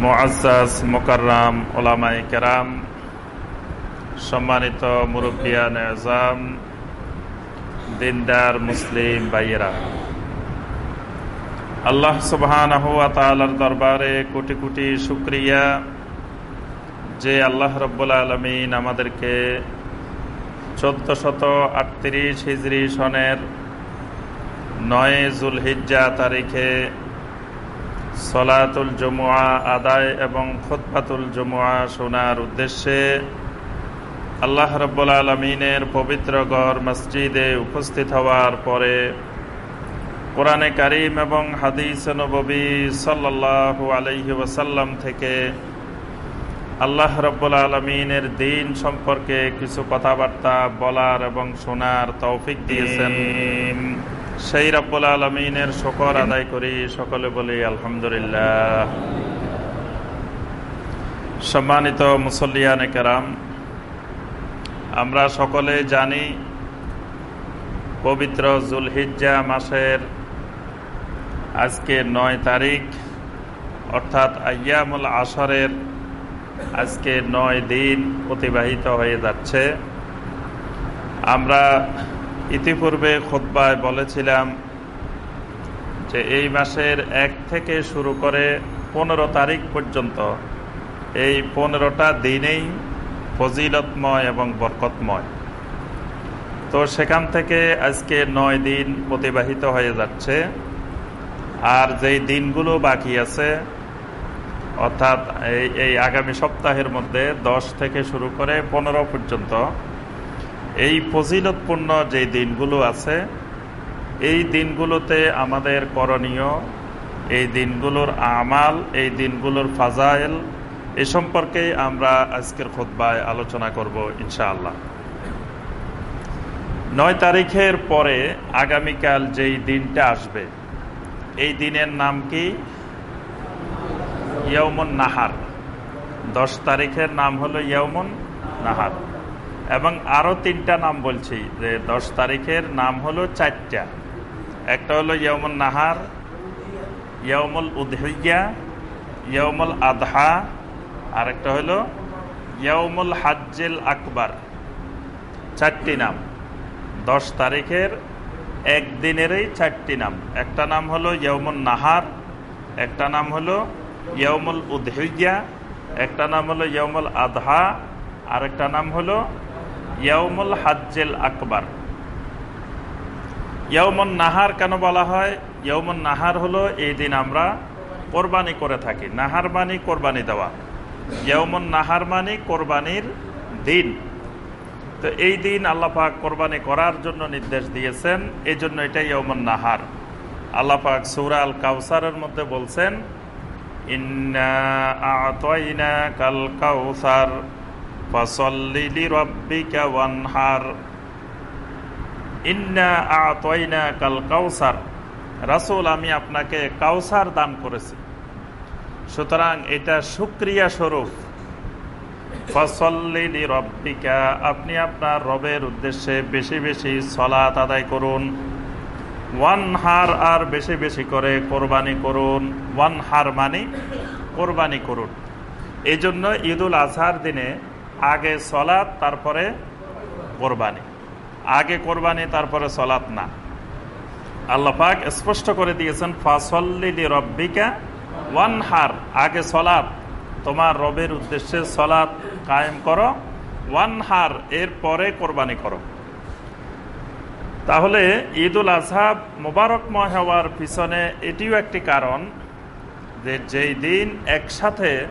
মোয়াজ মোকাররাম ওলামাই কেরাম, সম্মানিত মুরব্বিয়ান আজাম দিনদার মুসলিম বাইয়েরা আল্লাহ সুবহান তালার দরবারে কোটি কোটি শুক্রিয়া যে আল্লাহ রব্বুল আলমিন আমাদেরকে চোদ্দ শত আটত্রিশ হিজড়ি সনের নয় জুল হিজ্জা তারিখে সলাতুল জমুয়া আদায় এবং খুতবাতুল জমুয়া শোনার উদ্দেশ্যে আল্লাহ রব্বুল আলমিনের পবিত্র গড় মসজিদে উপস্থিত হওয়ার পরে কোরআনে কারিম এবং হাদিস নবী সাল্লাহ আলহি ওসাল্লাম থেকে আল্লাহ রব্বুল আলমিনের দিন সম্পর্কে কিছু কথাবার্তা বলার এবং শোনার তৌফিক দিয়েছেন। সেই রব্বুল আলমিনের শকর আদায় করি, সকলে বলি আলহামদুলিল্লাহ। সম্মানিত মুসল্লিয়ান কেরাম, আমরা সকলে জানি পবিত্র জুলহিজ্জা মাসের আজকে নয় তারিখ, অর্থাৎ আয়ামুল আসরের আজকে নয় দিন অতিবাহিত হয়ে যাচ্ছে। আমরা ইতিপূর্বে খোদ্বায় বলেছিলাম যে এই মাসের এক থেকে শুরু করে পনেরো তারিখ পর্যন্ত এই পনেরোটা দিনেই ফজিলতময় এবং বরকতময়। তো সেখান থেকে আজকে নয় দিন অতিবাহিত হয়ে যাচ্ছে। আর যেই দিনগুলো বাকি আছে, অর্থাৎ এই এই আগামী সপ্তাহের মধ্যে দশ থেকে শুরু করে পনেরো পর্যন্ত এই ফজিলতপূর্ণ যে দিনগুলো আছে, এই দিনগুলোতে আমাদের করণীয়, এই দিনগুলোর আমাল, এই দিনগুলোর ফাজাইল, এ সম্পর্কে আমরা আজকের খোদ্বায় আলোচনা করব ইনশাআল্লাহ। নয় তারিখের পরে আগামীকাল যেই দিনটা আসবে, এই দিনের নাম কি? ইয়মন নাহার। দশ তারিখের নাম হলো ইয়মন নাহার। এবং আরও তিনটা নাম বলছি, যে দশ তারিখের নাম হলো চারটা। একটা হলো ইয়মন নাহার ইয়মুল উদহিয়া ইয়মুল আধা আর একটা হলো ইয়মুল হাজ্জেল আকবার। চারটি নাম। দশ তারিখের একদিনেরই চারটি নাম। একটা নাম হলো ইয়মুল নাহার, একটা নাম হলো ইয়মুল উদহিয়া, একটা নাম হলো ইয়মুল আধা আরেকটা নাম হলো ইয়মুল হাজ্জেল আকবার। ইয়মন নাহার কেন বলা হয়? ইয়মন নাহার হলো এই দিন আমরা কোরবানি করে থাকি। নাহার মানি কোরবানি দেওয়া। ইয়মন নাহার মানি কোরবানির দিন। তো এই দিন আল্লাপাক কোরবানি করার জন্য নির্দেশ দিয়েছেন। এই জন্য এটা ইয়মন নাহার। আল্লাপাক সৌরা আল কাউসারের মধ্যে বলছেন, ইন্না কাল কাউসার। ফসল্লি রব্বিকা ওয়ানহার ইন্না আতয়না কাল কাউসার রাসুল আমি আপনাকে কাউসার দান করেছি। সুতরাং এটা সুক্রিয়া স্বরূপ। ফসল্লি রব্বিকা আপনি আপনার রবের উদ্দেশ্যে বেশি বেশি সলাত আদায় করুন। ওয়ান হার আর বেশি বেশি করে কোরবানি করুন। ওয়ান হার মানে কোরবানি করুন। এই জন্য ঈদুল আজহার দিনে আগে সলাৎ, তারপরে কোরবানি। আগে কোরবানি, তারপরে সলাৎ না। আল্লাহ পাক স্পষ্ট করে দিয়েছেন, ফাসল্লি রব্বিকা ওয়ান হার আগে সলাৎ, তোমার রবের উদ্দেশ্যে সলাৎ কায়েম করো ওয়ান হার এর পরে কোরবানি করো। তাহলে ঈদুল আজহাব মোবারকময় হওয়ার পিছনে এটিও একটি কারণ যে, যেই দিন একসাথে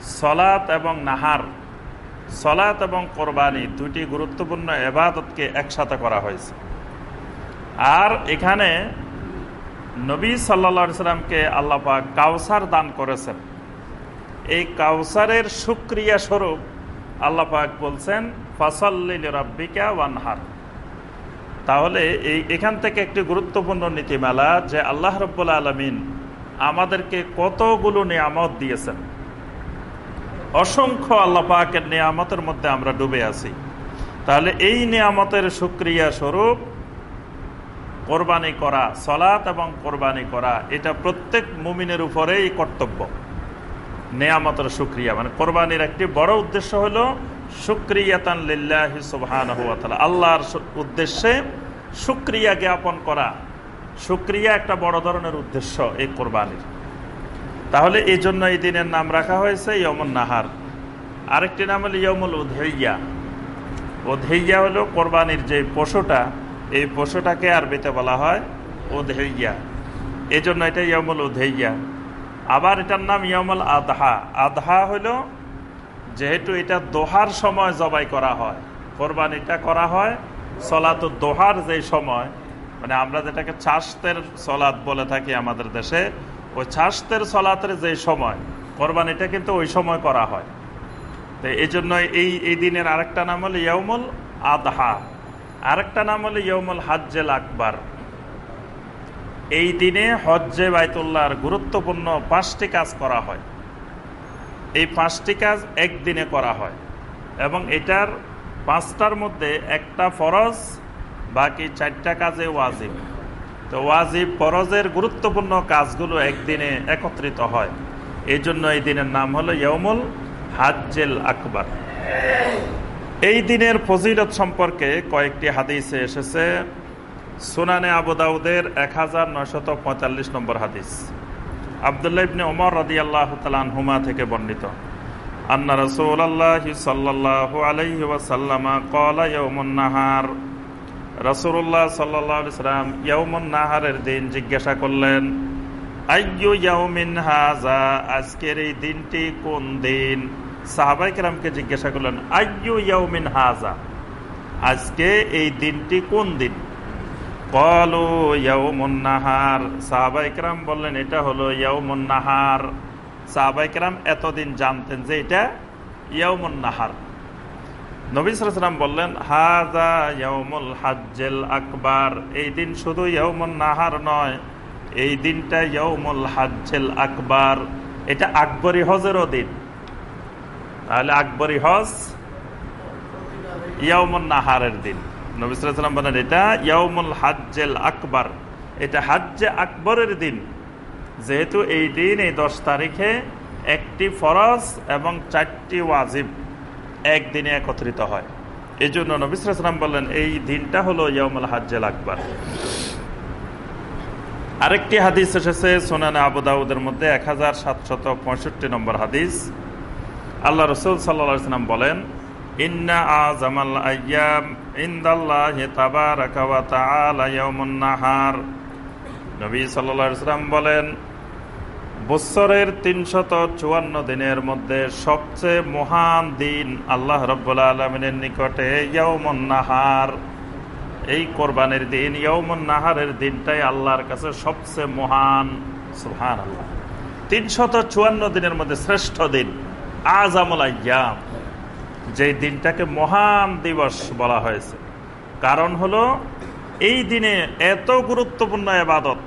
সলাৎ এবং নাহার সলাৎ এবং কোরবানি দুটি গুরুত্বপূর্ণ এবাদতকে একসাথে করা হয়েছে। আর এখানে নবী সাল্লা সাল্লামকে আল্লাপাক কাউসার দান করেছেন। এই কাউসারের সুক্রিয়া স্বরূপ আল্লাপাক বলছেন ফাসাল্লিল রাব্বিকা ওয়ানহার। তাহলে এই এখান থেকে একটি গুরুত্বপূর্ণ নীতিমালা যে আল্লাহ রব্বুল আলমিন আমাদেরকে কতগুলো নিয়ামত দিয়েছেন। অসংখ্য আল্লাহ পাকের নিয়ামতের মধ্যে আমরা ডুবে আছি। তাহলে এই নিয়ামতের সুক্রিয়া স্বরূপ কোরবানি করা সলাৎ এবং কোরবানি করা, এটা প্রত্যেক মুমিনের উপরেই কর্তব্য। নেয়ামতের সুক্রিয়া মানে কোরবানির একটি বড় উদ্দেশ্য হলো সুক্রিয়াতান লিল্লাহি সুবহান আল্লাহর উদ্দেশ্যে সুক্রিয়া জ্ঞাপন করা। সুক্রিয়া একটা বড় ধরনের উদ্দেশ্য এই কোরবানির। তাহলে এই জন্য এই দিনের নাম রাখা হয়েছে ইয়মুল নাহার। আরেকটি নাম হলো ইয়মুল উধেইয়া ওধেইয়া হলো কোরবানির যে পশুটা, এই পশুটাকে আরবিতে বলা হয় ওধেইয়া এই জন্য এটা ইয়মুল উধেইয়া আবার এটার নাম ইয়মুল আদহা। আদহা হলো যেহেতু এটা দোহার সময় জবাই করা হয়, কোরবানিটা করা হয়, সলাত দোহার যে সময় মানে আমরা যেটাকে চাষতের সলাদ বলে থাকি আমাদের দেশে ওই ছাস্তের সলাতের যে সময় কোরবানিটা কিন্তু ওই সময় করা হয়। তো এই জন্য এই এই দিনের আরেকটা নাম হলো ইয়মুল আদহা। আরেকটা নাম হলো ইয়মুল হাজ্জেল আকবর। এই দিনে হজ্জে বাইতুল্লাহর গুরুত্বপূর্ণ পাঁচটি কাজ করা হয়। এই পাঁচটি কাজ একদিনে করা হয় এবং এটার পাঁচটার মধ্যে একটা ফরজ, বাকি চারটা কাজে ওয়াজিব। তো ওয়াজিব ফরজের গুরুত্বপূর্ণ কাজগুলো একদিনে একত্রিত হয়। এই জন্য এই দিনের নাম হলো ইয়মুল হাজ্জেল আকবর। এই দিনের ফজিলত সম্পর্কে কয়েকটি হাদিসে এসেছে। সুনানে আবুদাউদের এক হাজার নয়শত পঁয়তাল্লিশ নম্বর হাদিস। আবদুল্লাহ ইবনে ওমর রাদি আল্লাহ হুমা থেকে বর্ণিত। আন্না রসুল আল্লাহ সাল্লাহ আলহি ওয়াসাল্লামা কলা ইয়মুন রসুল্লাহ সাল্লাম ইয়মুন নাহারের দিন জিজ্ঞাসা করলেন, আইয়ু ইয়াউমিন হাজা আজকের এই দিনটি কোন দিন? সাহাবাই কেরামকে জিজ্ঞাসা করলেন, আইয়ু ইয়াউমিন হাজা আজকে এই দিনটি কোন দিন? কলু ইয়াউমুন নাহার। সাহাবাই কেরাম বললেন, এটা হলো ইয়াউমুন নাহার। সাহাবাই কেরাম এতদিন জানতেন যে এটা ইয়াউমুন নাহার। নবী সালাম বললেন হাজা ইয়াউমুল হাজ্জেল আকবার। এই দিন শুধু ইয়াউমুন নাহার নয়, এই দিনটা ইয়ৌমুল হাজ্জেল আকবার। এটা আকবরী হজেরও দিন। তাহলে আকবরী হজ ইয়াউমুল নাহারের দিন। নবিসাম বলেন এটা ইয়াউমুল হাজ্জেল আকবার। এটা হাজ্জে আকবরের দিন। যেহেতু এই দিন এই দশ তারিখে একটি ফরজ এবং চারটি ওয়াজিব। একদিনে একত্রিত হয়। এই জন্য নবিসাম বললেন, এই দিনটা হলো ইয়াউমুল হাজ্জেল আকবর। আরেকটি হাদিস এসেছে সোনানে আবুদাউদের মধ্যে, এক হাজার সাতশত পঁয়ষট্টি নম্বর হাদিস। আল্লাহ রসুল সাল্লাম বলেন, ইন্না নবী বলেন বৎসরের তিনশত চুয়ান্ন দিনের মধ্যে সবচেয়ে মহান দিন আল্লাহ রব্বুল্লা আলমিনের নিকটে ইয়মন্নাহার এই কোরবানের দিন ইয়মন নাহারের দিনটাই আল্লাহর কাছে সবচেয়ে মহান। সুহান আল্লাহ তিনশত চুয়ান্ন দিনের মধ্যে শ্রেষ্ঠ দিন আজ আমল আয়াম। যে দিনটাকে মহান দিবস বলা হয়েছে। কারণ হলো, এই দিনে এত গুরুত্বপূর্ণ এবাদত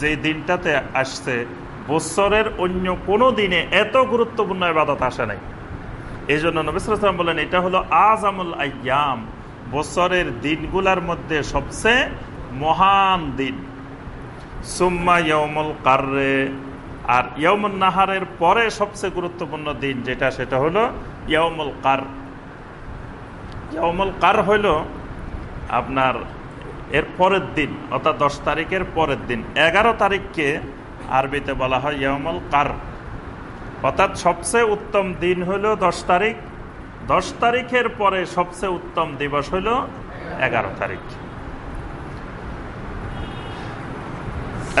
যে দিনটাতে আসছে বৎসরের অন্য কোনো দিনে এত গুরুত্বপূর্ণ এবাদত আসে নাই। এই জন্য নবিসাম বলেন, এটা হলো আজামুল আয়াম বছরের দিনগুলার মধ্যে সবচেয়ে মহান দিন। সুম্মা ইয়মুল কার্রে, আর ইয়মুল নাহারের পরে সবচেয়ে গুরুত্বপূর্ণ দিন যেটা, সেটা হলো ইয়মুল কার। ইয়মুল কার হইল আপনার এর পরের দিন, অর্থাৎ দশ তারিখের পরের দিন। এগারো তারিখকে আরবিতে বলা হয় ইয়মুল কার। অর্থাৎ সবচেয়ে উত্তম দিন হইল দশ তারিখ। দশ তারিখের পরে সবচেয়ে উত্তম দিবস হইল এগারো তারিখ।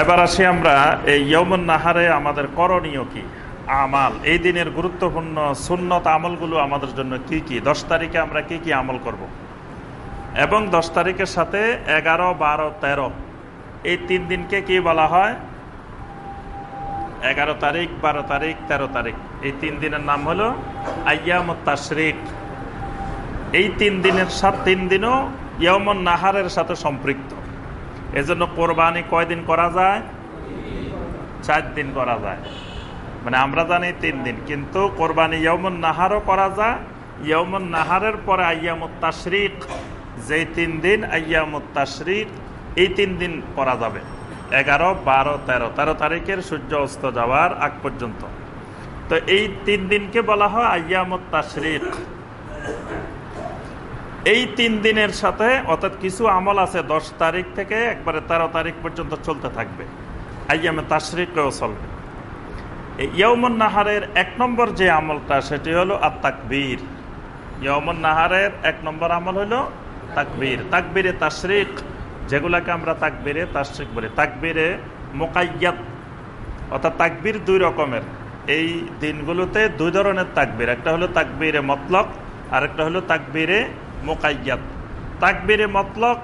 এবার আসি আমরা এই ইয়মন নাহারে আমাদের করণীয় কি? আমাল। এই দিনের গুরুত্বপূর্ণ সুন্নত আমলগুলো আমাদের জন্য কি কি? দশ তারিখে আমরা কি কি আমল করব। এবং দশ তারিখের সাথে এগারো, বারো, তেরো, এই তিন দিনকে কি বলা হয়? এগারো তারিখ, বারো তারিখ, তেরো তারিখ। এই তিন দিনের নাম হলো আয়ামতাশরিক এই তিন দিনের সাত তিন দিনও ইয়মন নাহারের সাথে সম্পৃক্ত। এজন্য কোরবানি কয়দিন করা যায়? চার দিন করা যায়। মানে আমরা জানি তিন দিন, কিন্তু কোরবানি ইয়মন নাহারও করা যায়। ইয়মন নাহারের পরে আয়ামতাশরিক যেই তিন দিন আয়ামতাশরিক এই তিন দিন করা যাবে। এগারো, বারো, তেরো। তেরো তারিখের সূর্য অস্ত যাওয়ার আগ পর্যন্ত। তো এই তিন দিনকে বলা হয় আয়ামত তাশরিক। এই তিন দিনের সাথে অর্থাৎ কিছু আমল আছে, দশ তারিখ থেকে একবারে তেরো তারিখ পর্যন্ত চলতে থাকবে। আয়ামে তাশরিকেও চলবে। ইয়মন নাহারের এক নম্বর যে আমলটা, সেটি হলো আর তাকবীর ইয়মন নাহারের এক নম্বর আমল হলো তাকবীর। তাকবীরে তাশরিক। যেগুলাকে আমরা তাকবিরে তাস্রিক বলি। তাকবিরে মোকাইয়াত, অর্থাৎ তাকবির দুই রকমের। এই দিনগুলোতে দুই ধরনের তাকবির, একটা হলো তাকবিরে মতলক আর একটা হলো তাকবিরে মোকাইয়াত। তাকবিরে মতলক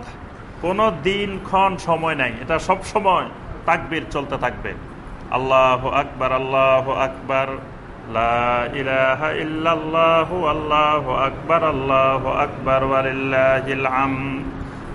কোনো দিন, ক্ষণ, সময় নাই। এটা সব সময় তাকবির চলতে থাকবে। আল্লাহ আকবার আল্লাহ আকবার আল্লাহ আকবার আল্লাহ আকবার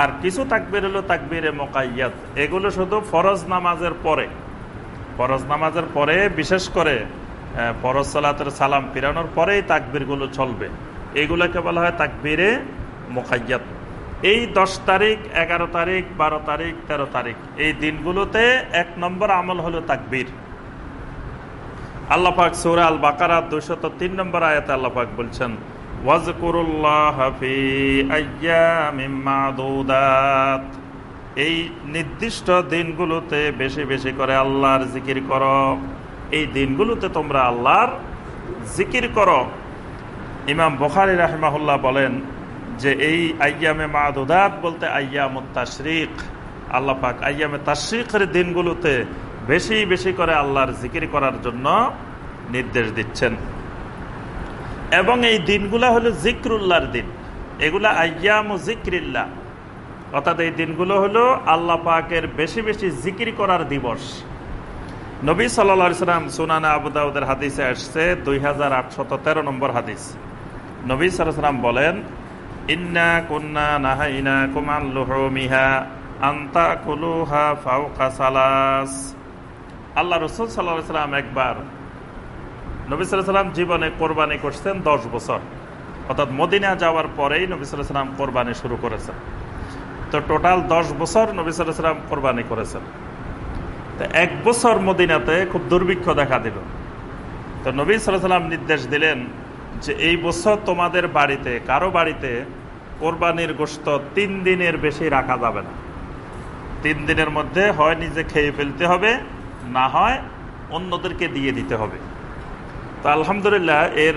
আর কিছু তাকবির হলো তাকবিরে মোকাইয়াত এগুলো শুধু ফরজ নামাজের পরে। ফরজ নামাজের পরে বিশেষ করে ফরজ সালাতের সালাম ফিরানোর পরেই তাকবিরগুলো চলবে। এগুলোকে বলা হয় তাকবিরে মোকাইয়াত এই দশ তারিখ, এগারো তারিখ, বারো তারিখ ১৩ তারিখ, এই দিনগুলোতে এক নম্বর আমল হলো তাকবীর। আল্লাপাক সৌরা আল বাকারা দুশত তিন নম্বর আয়াতে আল্লাপাক বলছেন এই নির্দিষ্ট দিনগুলোতে বেশি বেশি করে আল্লাহর জিকির করো। এই দিনগুলোতে তোমরা আল্লাহর জিকির করো। ইমাম বখারি রাহমাহুল্লাহ বলেন যে এই আয়ামে মাদুদাত বলতে আয়াম তাশরিক। আল্লাহ পাক আয়ামে তাশরিকের দিনগুলোতে বেশি বেশি করে আল্লাহর জিকির করার জন্য নির্দেশ দিচ্ছেন। এবং এই দিনগুলা হলো জিক্রুল্লাহর দিন। এগুলা আয়াম ও জিক্রিল্লা অর্থাৎ এই দিনগুলো হলো আল্লাহ পাকের বেশি বেশি জিকির করার দিবস। নবী সাল্লা সাল্লাম সুনানা আবুদাউদের হাদিসে আসছে, দুই হাজার আটশত তেরো নম্বর হাদিস। নবী সাল্লাম বলেন, ইন্না কুন্না নাহাইনা কুমাল্লুহমিহা আন্তা কুলুহা ফাউকা সালাস। আল্লাহ রসুল সাল্লাহ সাল্লাম একবার নবী সাল্লাম জীবনে কোরবানি করছেন দশ বছর। অর্থাৎ মদিনা যাওয়ার পরেই নবী সাল্লাম কোরবানি শুরু করেছেন। তো টোটাল দশ বছর নবী সাল্লাম কোরবানি করেছেন। তো এক বছর মদিনাতে খুব দুর্ভিক্ষ দেখা দিল। তো নবী সাল্লাম নির্দেশ দিলেন যে এই বছর তোমাদের বাড়িতে, কারও বাড়িতে কোরবানির গোস্ত তিন দিনের বেশি রাখা যাবে না। তিন দিনের মধ্যে হয় নিজে খেয়ে ফেলতে হবে, না হয় অন্যদেরকে দিয়ে দিতে হবে। তো আলহামদুলিল্লাহ, এর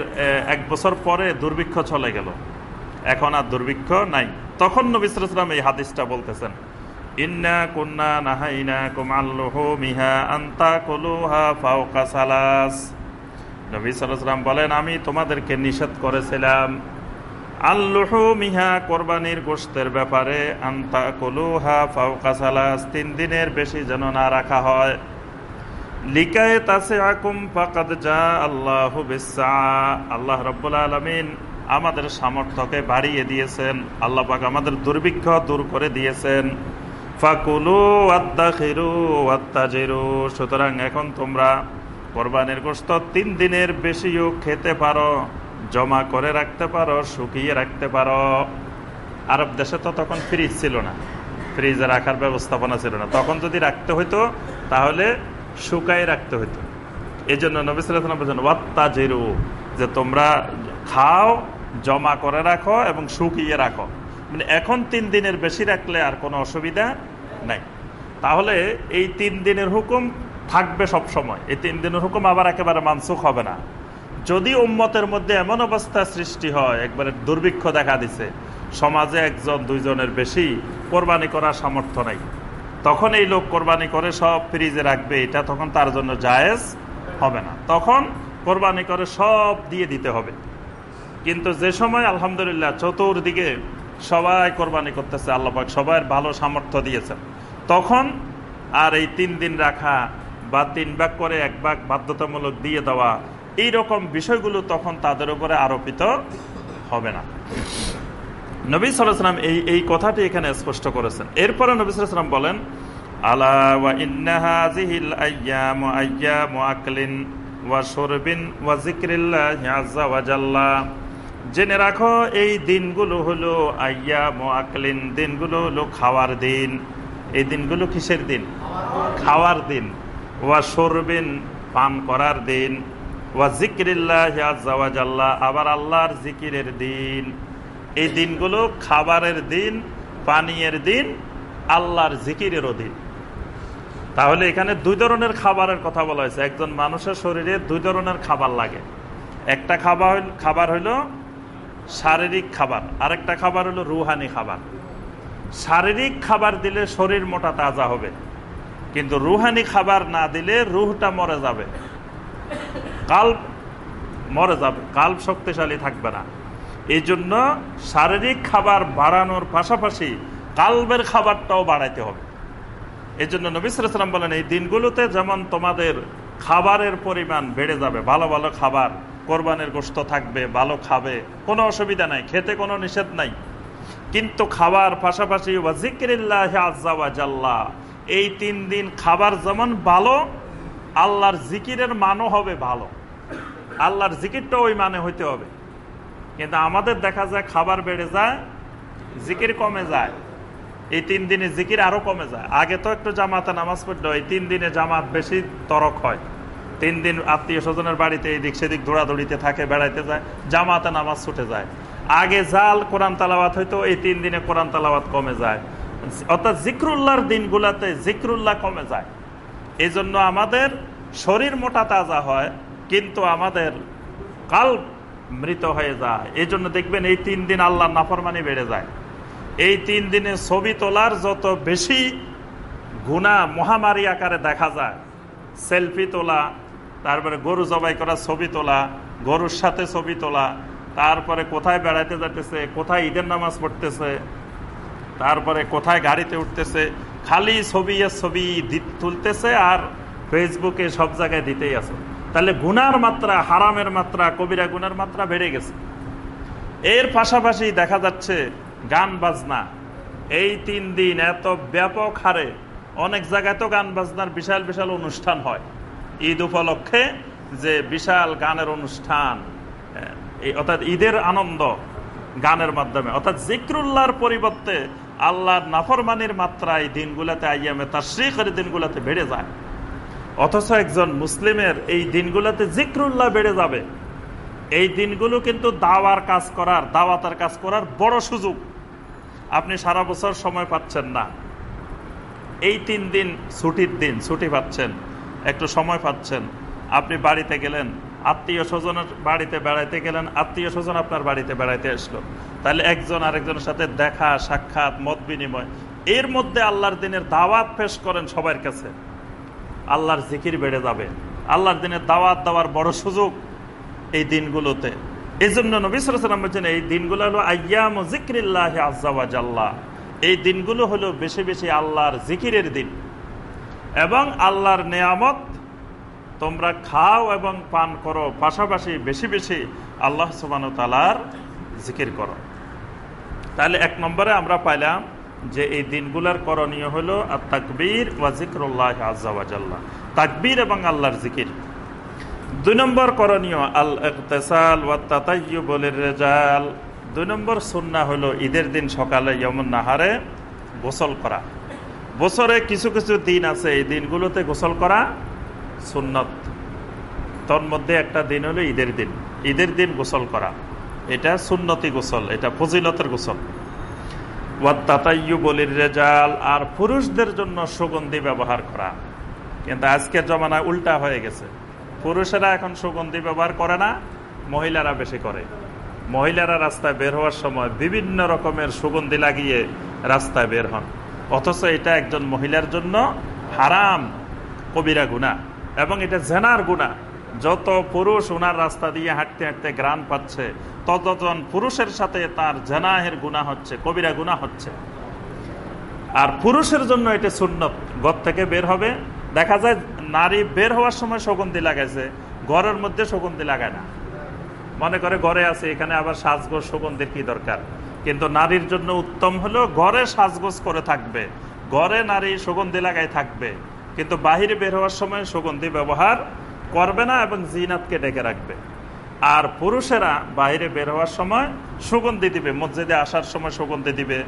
এক বছর পরে দুর্ভিক্ষ চলে গেল। এখন আর দুর্ভিক্ষ নাই। তখন নবিসাম এই হাদিসটা বলতেছেন, ইন্না কুন্না নাহাইনা কুমাল্লুহ মিহা আন্তা কলুহা ফাউকা সালাস। নবী সাল্লাম বলেন, আমি তোমাদেরকে নিষেধ করেছিলাম আল্লুহ মিহা কোরবানির গোস্তের ব্যাপারে আন্তা কলুহা ফাউকা সালাস, তিন দিনের বেশি যেন না রাখা হয়। লিকায় তাসে আকুম ফাকাদ যা আল্লাহ আল্লাহ রব্বুল আলমিন আমাদের সামর্থ্যকে বাড়িয়ে দিয়েছেন। আল্লাহ পাক আমাদের দুর্ভিক্ষ দূর করে দিয়েছেন। ফাকুলু আত্মা খেরু আত্মা জেরু সুতরাং এখন তোমরা কোরবানির গোস্ত তিন দিনের বেশিও খেতে পারো, জমা করে রাখতে পারো, শুকিয়ে রাখতে পারো। আরব দেশে তো তখন ফ্রিজ ছিল না। ফ্রিজে রাখার ব্যবস্থাপনা ছিল না। তখন যদি রাখতে হইতো, তাহলে শুকাই রাখতে হইতো। এই জন্য নবিসাম যে তোমরা খাও, জমা করে রাখো এবং শুকিয়ে রাখো। মানে এখন তিন দিনের বেশি রাখলে আর কোনো অসুবিধা নাই। তাহলে এই তিন দিনের হুকুম থাকবে সব সময়। এই তিন দিনের হুকুম আবার একেবারে মানসুখ হবে না। যদি উম্মতের মধ্যে এমন অবস্থা সৃষ্টি হয়, একবারে দুর্ভিক্ষ দেখা দিছে, সমাজে একজন, দুইজনের বেশি কোরবানি করার সামর্থ্য নাই। তখন এই লোক কোরবানি করে, সব ফ্রিজে রাখবে, এটা তখন তার জন্য জায়েজ হবে না। তখন কোরবানি করে, সব দিয়ে দিতে হবে। কিন্তু যে সময়, আলহামদুলিল্লাহ, চতুর্দিকে সবাই কোরবানি করতেছে আল্লাপাক সবাই ভালো সামর্থ্য দিয়েছেন। তখন আর এই তিন দিন রাখা বা তিন ভাগ করে এক ভাগ বাধ্যতামূলক দিয়ে দেওয়া এই রকম বিষয়গুলো তখন তাদের উপরে আরোপিত হবে না। নবী সালাম এই এই কথাটি এখানে স্পষ্ট করেছেন। এরপরে নবী সালাম বলেন জেনে রাখো, এই দিনগুলো হলো আইয়া মোয়াকলিন দিনগুলো হলো খাওয়ার দিন। এই দিনগুলো কিসের দিন? খাওয়ার দিন। ওয়া সরবিন পান করার দিন। ওয়া জিক্রিল্লাহ আবার আল্লাহর জিকিরের দিন। এই দিনগুলো খাবারের দিন, পানীয়ের দিন, আল্লাহর জিকিরেরও দিন। তাহলে এখানে দুই ধরনের খাবারের কথা বলা হয়েছে। একজন মানুষের শরীরে দুই ধরনের খাবার লাগে। একটা খাবার খাবার হইল শারীরিক খাবার, আরেকটা খাবার হলো রুহানি খাবার। শারীরিক খাবার দিলে শরীর মোটা তাজা হবে, কিন্তু রুহানি খাবার না দিলে রুহটা মরে যাবে। কাল মরে যাবে, কাল শক্তিশালী থাকবে না। এই জন্য শারীরিক খাবার বাড়ানোর পাশাপাশি কালবের খাবারটাও বাড়াইতে হবে। এই জন্য নবিসাম বলেন, এই দিনগুলোতে যেমন তোমাদের খাবারের পরিমাণ বেড়ে যাবে, ভালো ভালো খাবার, কোরবানের গোস্ত থাকবে, ভালো খাবে, কোনো অসুবিধা নাই, খেতে কোনো নিষেধ নাই। কিন্তু খাবার পাশাপাশি এই তিন দিন খাবার যেমন ভালো, আল্লাহর জিকিরের মানও হবে ভালো। আল্লাহর জিকিরটা ওই মানে হইতে হবে। কিন্তু আমাদের দেখা যায় খাবার বেড়ে যায়, জিকির কমে যায়। এই তিন দিনে জিকির আরও কমে যায়। আগে তো একটু জামাতে নামাজ পড়ল এই তিন দিনে জামাত বেশি তরক হয়। তিন দিন আত্মীয় স্বজনের বাড়িতে এদিক সেদিক দৌড়াদৌড়িতে থাকে, বেড়াইতে যায়, জামাতে নামাজ ছুটে যায়। আগে জাল কোরআন তালাবাত হয়তো এই তিন দিনে কোরআন তালাবাত কমে যায়। অর্থাৎ জিক্রুল্লাহর দিনগুলাতে জিক্রুল্লাহ কমে যায়। এই জন্য আমাদের শরীর মোটা তাজা হয়, কিন্তু আমাদের কাল মৃত হয়ে যায়। এই জন্য দেখবেন এই তিন দিন আল্লাহ নাফরমানি বেড়ে যায়। এই তিন দিনে ছবি তোলার যত বেশি গুণা মহামারী আকারে দেখা যায়, সেলফি তোলা, তারপরে গরু জবাই করা ছবি তোলা, গরুর সাথে ছবি তোলা, তারপরে কোথায় বেড়াইতে যাইতেছে, কোথায় ঈদের নামাজ পড়তেছে, তারপরে কোথায় গাড়িতে উঠতেছে, খালি ছবি ছবি তুলতেছে আর ফেসবুকে সব জায়গায় দিতেই আছে। তাহলে গুনার মাত্রা, হারামের মাত্রা, কবিরা গুনার মাত্রা বেড়ে গেছে। এর পাশাপাশি দেখা যাচ্ছে গান বাজনা। এই তিন দিন এত ব্যাপক হারে অনেক জায়গায় তো গান বাজনার বিশাল বিশাল অনুষ্ঠান হয়। ঈদ উপলক্ষে যে বিশাল গানের অনুষ্ঠান অর্থাৎ ঈদের আনন্দ গানের মাধ্যমে। অর্থাৎ জিক্রুল্লাহর পরিবর্তে আল্লাহর নাফরমানির মাত্রা এই দিনগুলাতে আইয়ামে তার শ্রীকরের দিনগুলাতে বেড়ে যায়। অথচ একজন মুসলিমের এই দিনগুলোতে জিক্রুল্লাহ বেড়ে যাবে। এই দিনগুলো কিন্তু দাওয়ার কাজ করার, দাওয়াতের কাজ করার বড় সুযোগ। আপনি সারা বছর সময় পাচ্ছেন না। এই তিন দিন ছুটির দিন, ছুটি পাচ্ছেন, একটু সময় পাচ্ছেন। আপনি বাড়িতে গেলেন, আত্মীয় স্বজনের বাড়িতে বেড়াইতে গেলেন, আত্মীয় স্বজন আপনার বাড়িতে বেড়াইতে আসলো। তাহলে একজন আরেকজনের সাথে দেখা, সাক্ষাৎ, মত বিনিময়, এর মধ্যে আল্লাহর দিনের দাওয়াত পেশ করেন সবার কাছে। আল্লাহর জিকির বেড়ে যাবে। আল্লাহর দিনের দাওয়াত দেওয়ার বড় সুযোগ এই দিনগুলোতে। এই জন্য নবিসাম বলছেন, এই দিনগুলো হলো আয়াম জিক্রিল্লাহ আজাল্লাহ এই দিনগুলো হলো বেশি বেশি আল্লাহর জিকিরের দিন। এবং আল্লাহর নেয়ামত তোমরা খাও এবং পান করো, পাশাপাশি বেশি বেশি আল্লাহ সুবান তালার জিকির করো। তাহলে এক নম্বরে আমরা পাইলাম যে এই দিনগুলার করণীয় হলো আর তাকবীর ওয়া জিক্রুল্লাহ আজাল্লাহ তাকবীর এবং আল্লাহর জিকির। দুই নম্বর করণীয় আল ইকতেসাল ওয়া তাতাইয়ুবুল রেজাল। দুই নম্বর সুন্না হলো ঈদের দিন সকালে ইয়মন নাহারে গোসল করা। বছরে কিছু কিছু দিন আছে, এই দিনগুলোতে গোসল করা সুন্নত। মধ্যে একটা দিন হলো ঈদের দিন। ঈদের দিন গোসল করা। এটা সুন্নতি গোসল, এটা ফজিলতের গোসল। ওয়াত্তাতাইয়ুবলির রেজাল, আর পুরুষদের জন্য সুগন্ধি ব্যবহার করা। কিন্তু আজকের জমানায় উল্টা হয়ে গেছে। পুরুষেরা এখন সুগন্ধি ব্যবহার করে না, মহিলারা বেশি করে। মহিলারা রাস্তায় বের হওয়ার সময় বিভিন্ন রকমের সুগন্ধি লাগিয়ে রাস্তায় বের হন। অথচ এটা একজন মহিলার জন্য হারাম, কবিরা গুণা এবং এটা জেনার গুণা যত পুরুষ ওনার রাস্তা দিয়ে হাঁটতে হাঁটতে গ্রান পাচ্ছে, ততজন পুরুষের সাথে তার জেনাহের গুণা হচ্ছে, কবিরা গুণা হচ্ছে। আর পুরুষের জন্য এটা সুন্নত। ঘর থেকে বের হবে, দেখা যায় নারী বের হওয়ার সময় সুগন্ধি লাগাইছে, ঘরের মধ্যে সুগন্ধি লাগায় না। মনে করে ঘরে আছে, এখানে আবার সাজগোজ, সুগন্ধির কি দরকার? কিন্তু নারীর জন্য উত্তম হলো ঘরে সাজগোজ করে থাকবে, ঘরে নারী সুগন্ধি লাগাই থাকবে। কিন্তু বাহিরে বের হওয়ার সময় সুগন্ধি ব্যবহার করবে না এবং জিনাতকে ডেকে রাখবে। আর পুরুষেরা বাইরে বের হওয়ার সময় সুগন্ধি দিবে, মসজিদে আসার সময় সুগন্ধি দিবে,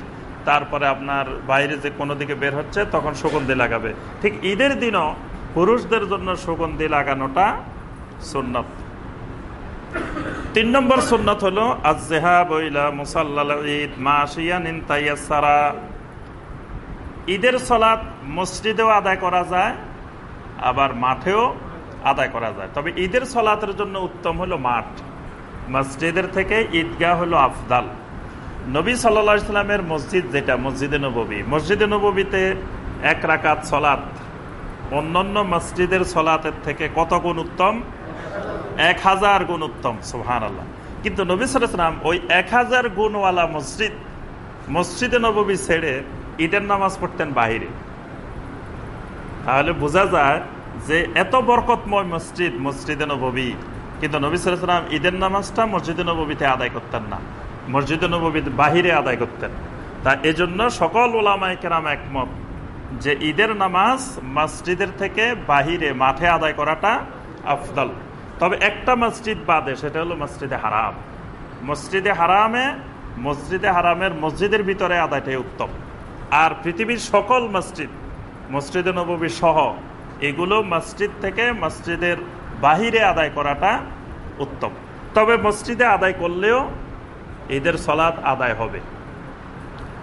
তারপরে আপনার বাইরে যে কোনো দিকে বের হচ্ছে তখন সুগন্ধি লাগাবে। ঠিক ঈদের দিনও পুরুষদের জন্য সুগন্ধি লাগানোটা সুন্নত। তিন নম্বর সুন্নত হলো মুসাল্লা ঈদ মাসিয়ান ঈদের সলাৎ মসজিদেও আদায় করা যায়, আবার মাঠেও আদায় করা যায়। তবে ঈদের সলাতের জন্য উত্তম হলো মাঠ। মসজিদের থেকে ঈদগাহ হলো আফদাল। নবী সাল্লা ইসলামের মসজিদ যেটা, মসজিদে নবী মসজিদে নবীতে এক রাকাত সলাত। অন্যান্য মসজিদের সলাতের থেকে কত গুণ উত্তম? এক হাজার গুণ উত্তম সুহান আল্লাহ কিন্তু নবী সালাম ওই এক হাজার গুণওয়ালা মসজিদ, মসজিদে নবী ছেড়ে ঈদের নামাজ পড়তেন বাহিরে। তাহলে বোঝা যায় যে এত বরকতময় মসজিদ, মসজিদে নবী কিন্তু নবী সালাম ঈদের নামাজটা মসজিদে নবীতে আদায় করতেন না। মসজিদে নবী বাহিরে আদায় করতেন। তা এজন্য সকল ওলামাই কেরাম একমত যে ঈদের নামাজ মসজিদের থেকে বাহিরে মাঠে আদায় করাটা আফদল। তবে একটা মসজিদ বাদে, সেটা হলো মসজিদে হারাম। মসজিদে হারামে, মসজিদে হারামের মসজিদের ভিতরে আদায়টাই উত্তম। আর পৃথিবীর সকল মসজিদ, মসজিদে নবী সহ এগুলো মসজিদ থেকে মসজিদের বাহিরে আদায় করাটা উত্তম। তবে মসজিদে আদায় করলেও ঈদের সলাৎ আদায় হবে।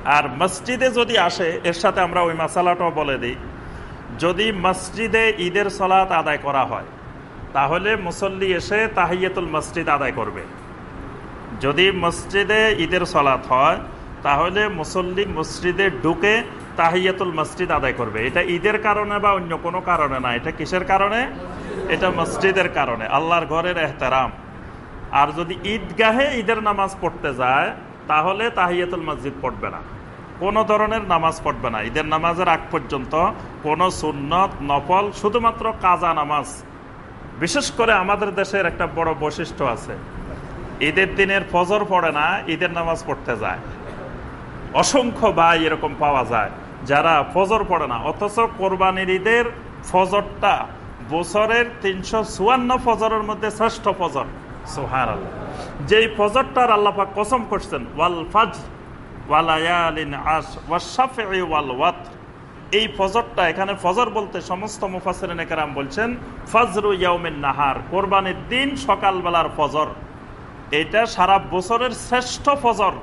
আর মসজিদে যদি আসে, এর সাথে আমরা ওই মশালাটাও বলে দিই, যদি মসজিদে ঈদের সলাৎ আদায় করা হয়, তাহলে মুসল্লি এসে তাহিয়াতুল মসজিদ আদায় করবে। যদি মসজিদে ঈদের সলাৎ হয়, তাহলে মুসল্লি মসজিদে ঢুকে তাহিয়াতুল মসজিদ আদায় করবে। এটা ঈদের কারণে বা অন্য কোনো কারণে না, এটা কিসের কারণে? এটা মসজিদের কারণে, আল্লাহর ঘরের এহতারাম। আর যদি ঈদগাহে ঈদের নামাজ পড়তে যায়, তাহলে তাহিয়াতুল মসজিদ পড়বে না। কোনো ধরনের নামাজ পড়বে না। ঈদের নামাজের আগ পর্যন্ত কোনো সুন্নত, নফল, শুধুমাত্র কাজা নামাজ। বিশেষ করে আমাদের দেশের একটা বড় বৈশিষ্ট্য আছে। ঈদের দিনের ফজর পড়ে না, ঈদের নামাজ পড়তে যায়। অসংখ্য ভাই এরকম পাওয়া যায়। যারা ফজর পড়ে না, অথচ কোরবানির ঈদের ফজরটা বছরের তিনশো চুয়ান্ন ফজরের মধ্যে শ্রেষ্ঠ ফজর। সোহার আল্লাহ যেই ফজরটার আল্লাপা কসম করছেন, ওয়াল ফাজ ওয়ালায়ালিন আশ ওয়াশাফে ওয়াল ওয়াত এই ফজরটা এখানে ফজর বলতে সমস্ত মুফাসরিন বলছেন, ফজরু ইয়াউমিন নাহার, কোরবানির দিন সকালবেলার ফজর। এটা সারা বছরের শ্রেষ্ঠ ফজর।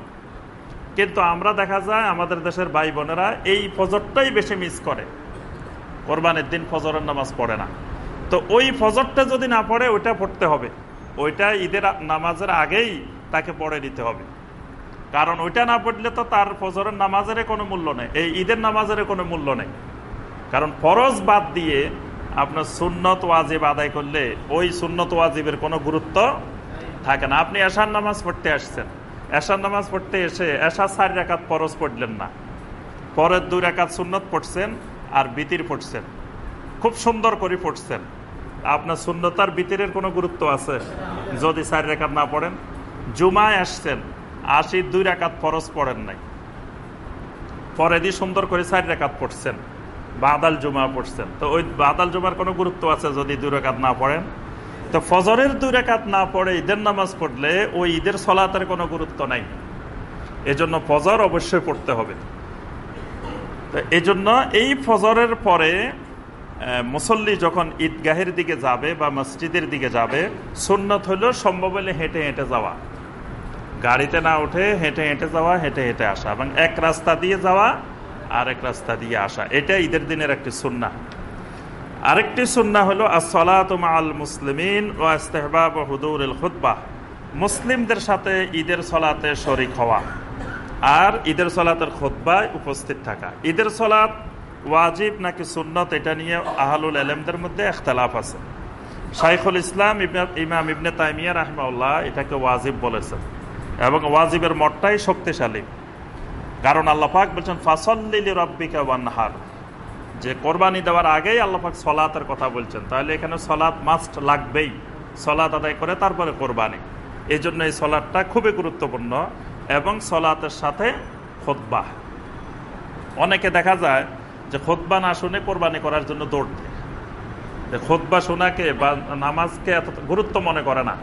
কিন্তু আমরা দেখা যায় আমাদের দেশের ভাই বোনেরা এই ফজরটাই বেশি মিস করে। কোরবানির দিন ফজরের নামাজ পড়ে না। তো ওই ফজরটা যদি না পড়ে, ওইটা পড়তে হবে। ওইটা ঈদের নামাজের আগেই তাকে পড়ে নিতে হবে। কারণ ওইটা না পড়লে তো তার ফজরের নামাজের কোনো মূল্য নেই, এই ঈদের নামাজের কোনো মূল্য নেই। কারণ ফরজ বাদ দিয়ে আপনার সুন্নত ওয়াজিব আদায় করলে ওই সুন্নত ওয়াজিবের কোনো গুরুত্ব থাকে না। আপনি এশার নামাজ পড়তে আসছেন। এশার নামাজ পড়তে এসে এশা চার রেখাত ফরজ পড়লেন না। পরের দুই রেখাত সুন্নত পড়ছেন আর বিতির পড়ছেন। খুব সুন্দর করে পড়ছেন। আপনার শূন্যতার বিতিরের কোনো গুরুত্ব আছে? যদি চার রেখাত না পড়েন, জুমায় আসছেন আশি দুই রেখাত ফরজ পড়েন নাই। পরে দিয়ে সুন্দর করে চার রেখাত পড়ছেন। বাদাল জুমা পড়ছেন। তো ওই বাদাল জুমার কোনো গুরুত্ব আছে যদি দুই রেখাত না পড়েন? তো ফজরের দুই রেখাত না পড়ে ঈদের নামাজ পড়লে ওই ঈদের সলাতের কোনো গুরুত্ব নাই। এজন্য ফজর অবশ্যই পড়তে হবে। তো এজন্য এই ফজরের পরে মুসল্লি যখন ঈদগাহের দিকে যাবে বা মসজিদের দিকে যাবে, সুন্নত হলো সম্ভব হলে হেঁটে হেঁটে যাওয়া। গাড়িতে না উঠে হেঁটে হেঁটে যাওয়া, হেঁটে হেঁটে আসা। এবং এক রাস্তা দিয়ে যাওয়া আর এক রাস্তা দিয়ে আসা। এটা ঈদের দিনের একটি সুন্না আরেকটি সুন্না হলো আল মুসলিমিন ও ইস্তেহবাব হুদুর মুসলিমদের সাথে ঈদের সলাতে শরিক হওয়া আর ঈদের সলাতের খোদ্বায় উপস্থিত থাকা। ঈদের সলাত ওয়াজিব নাকি সুন্নত এটা নিয়ে আহলুল আলমদের মধ্যে এখতলাফ আছে। শাইখুল ইসলাম ইমাম ইবনে তাইমিয়া রাহমাউল্লাহ এটাকে ওয়াজিব বলেছেন এবং ওয়াজিবের মঠটাই শক্তিশালী। কারণ আল্লাপাক বলছেন ফাসল্লিলি রব্বিকা ওয়ানহার। যে কোরবানি দেওয়ার আগেই আল্লাপাক সলাতের কথা বলছেন। তাহলে এখানে সলাৎ মাস্ট লাগবেই। সলাৎ আদায় করে তারপরে কোরবানি। এই জন্য এই সলাৎটা খুবই গুরুত্বপূর্ণ এবং সলাতের সাথে খোদ্বাহ অনেকে দেখা যায় যে খোদবা না শুনে কোরবানি করার জন্য দৌড় দেয়। খোদবা শোনাকে বা নামাজকে এত গুরুত্ব মনে করে না।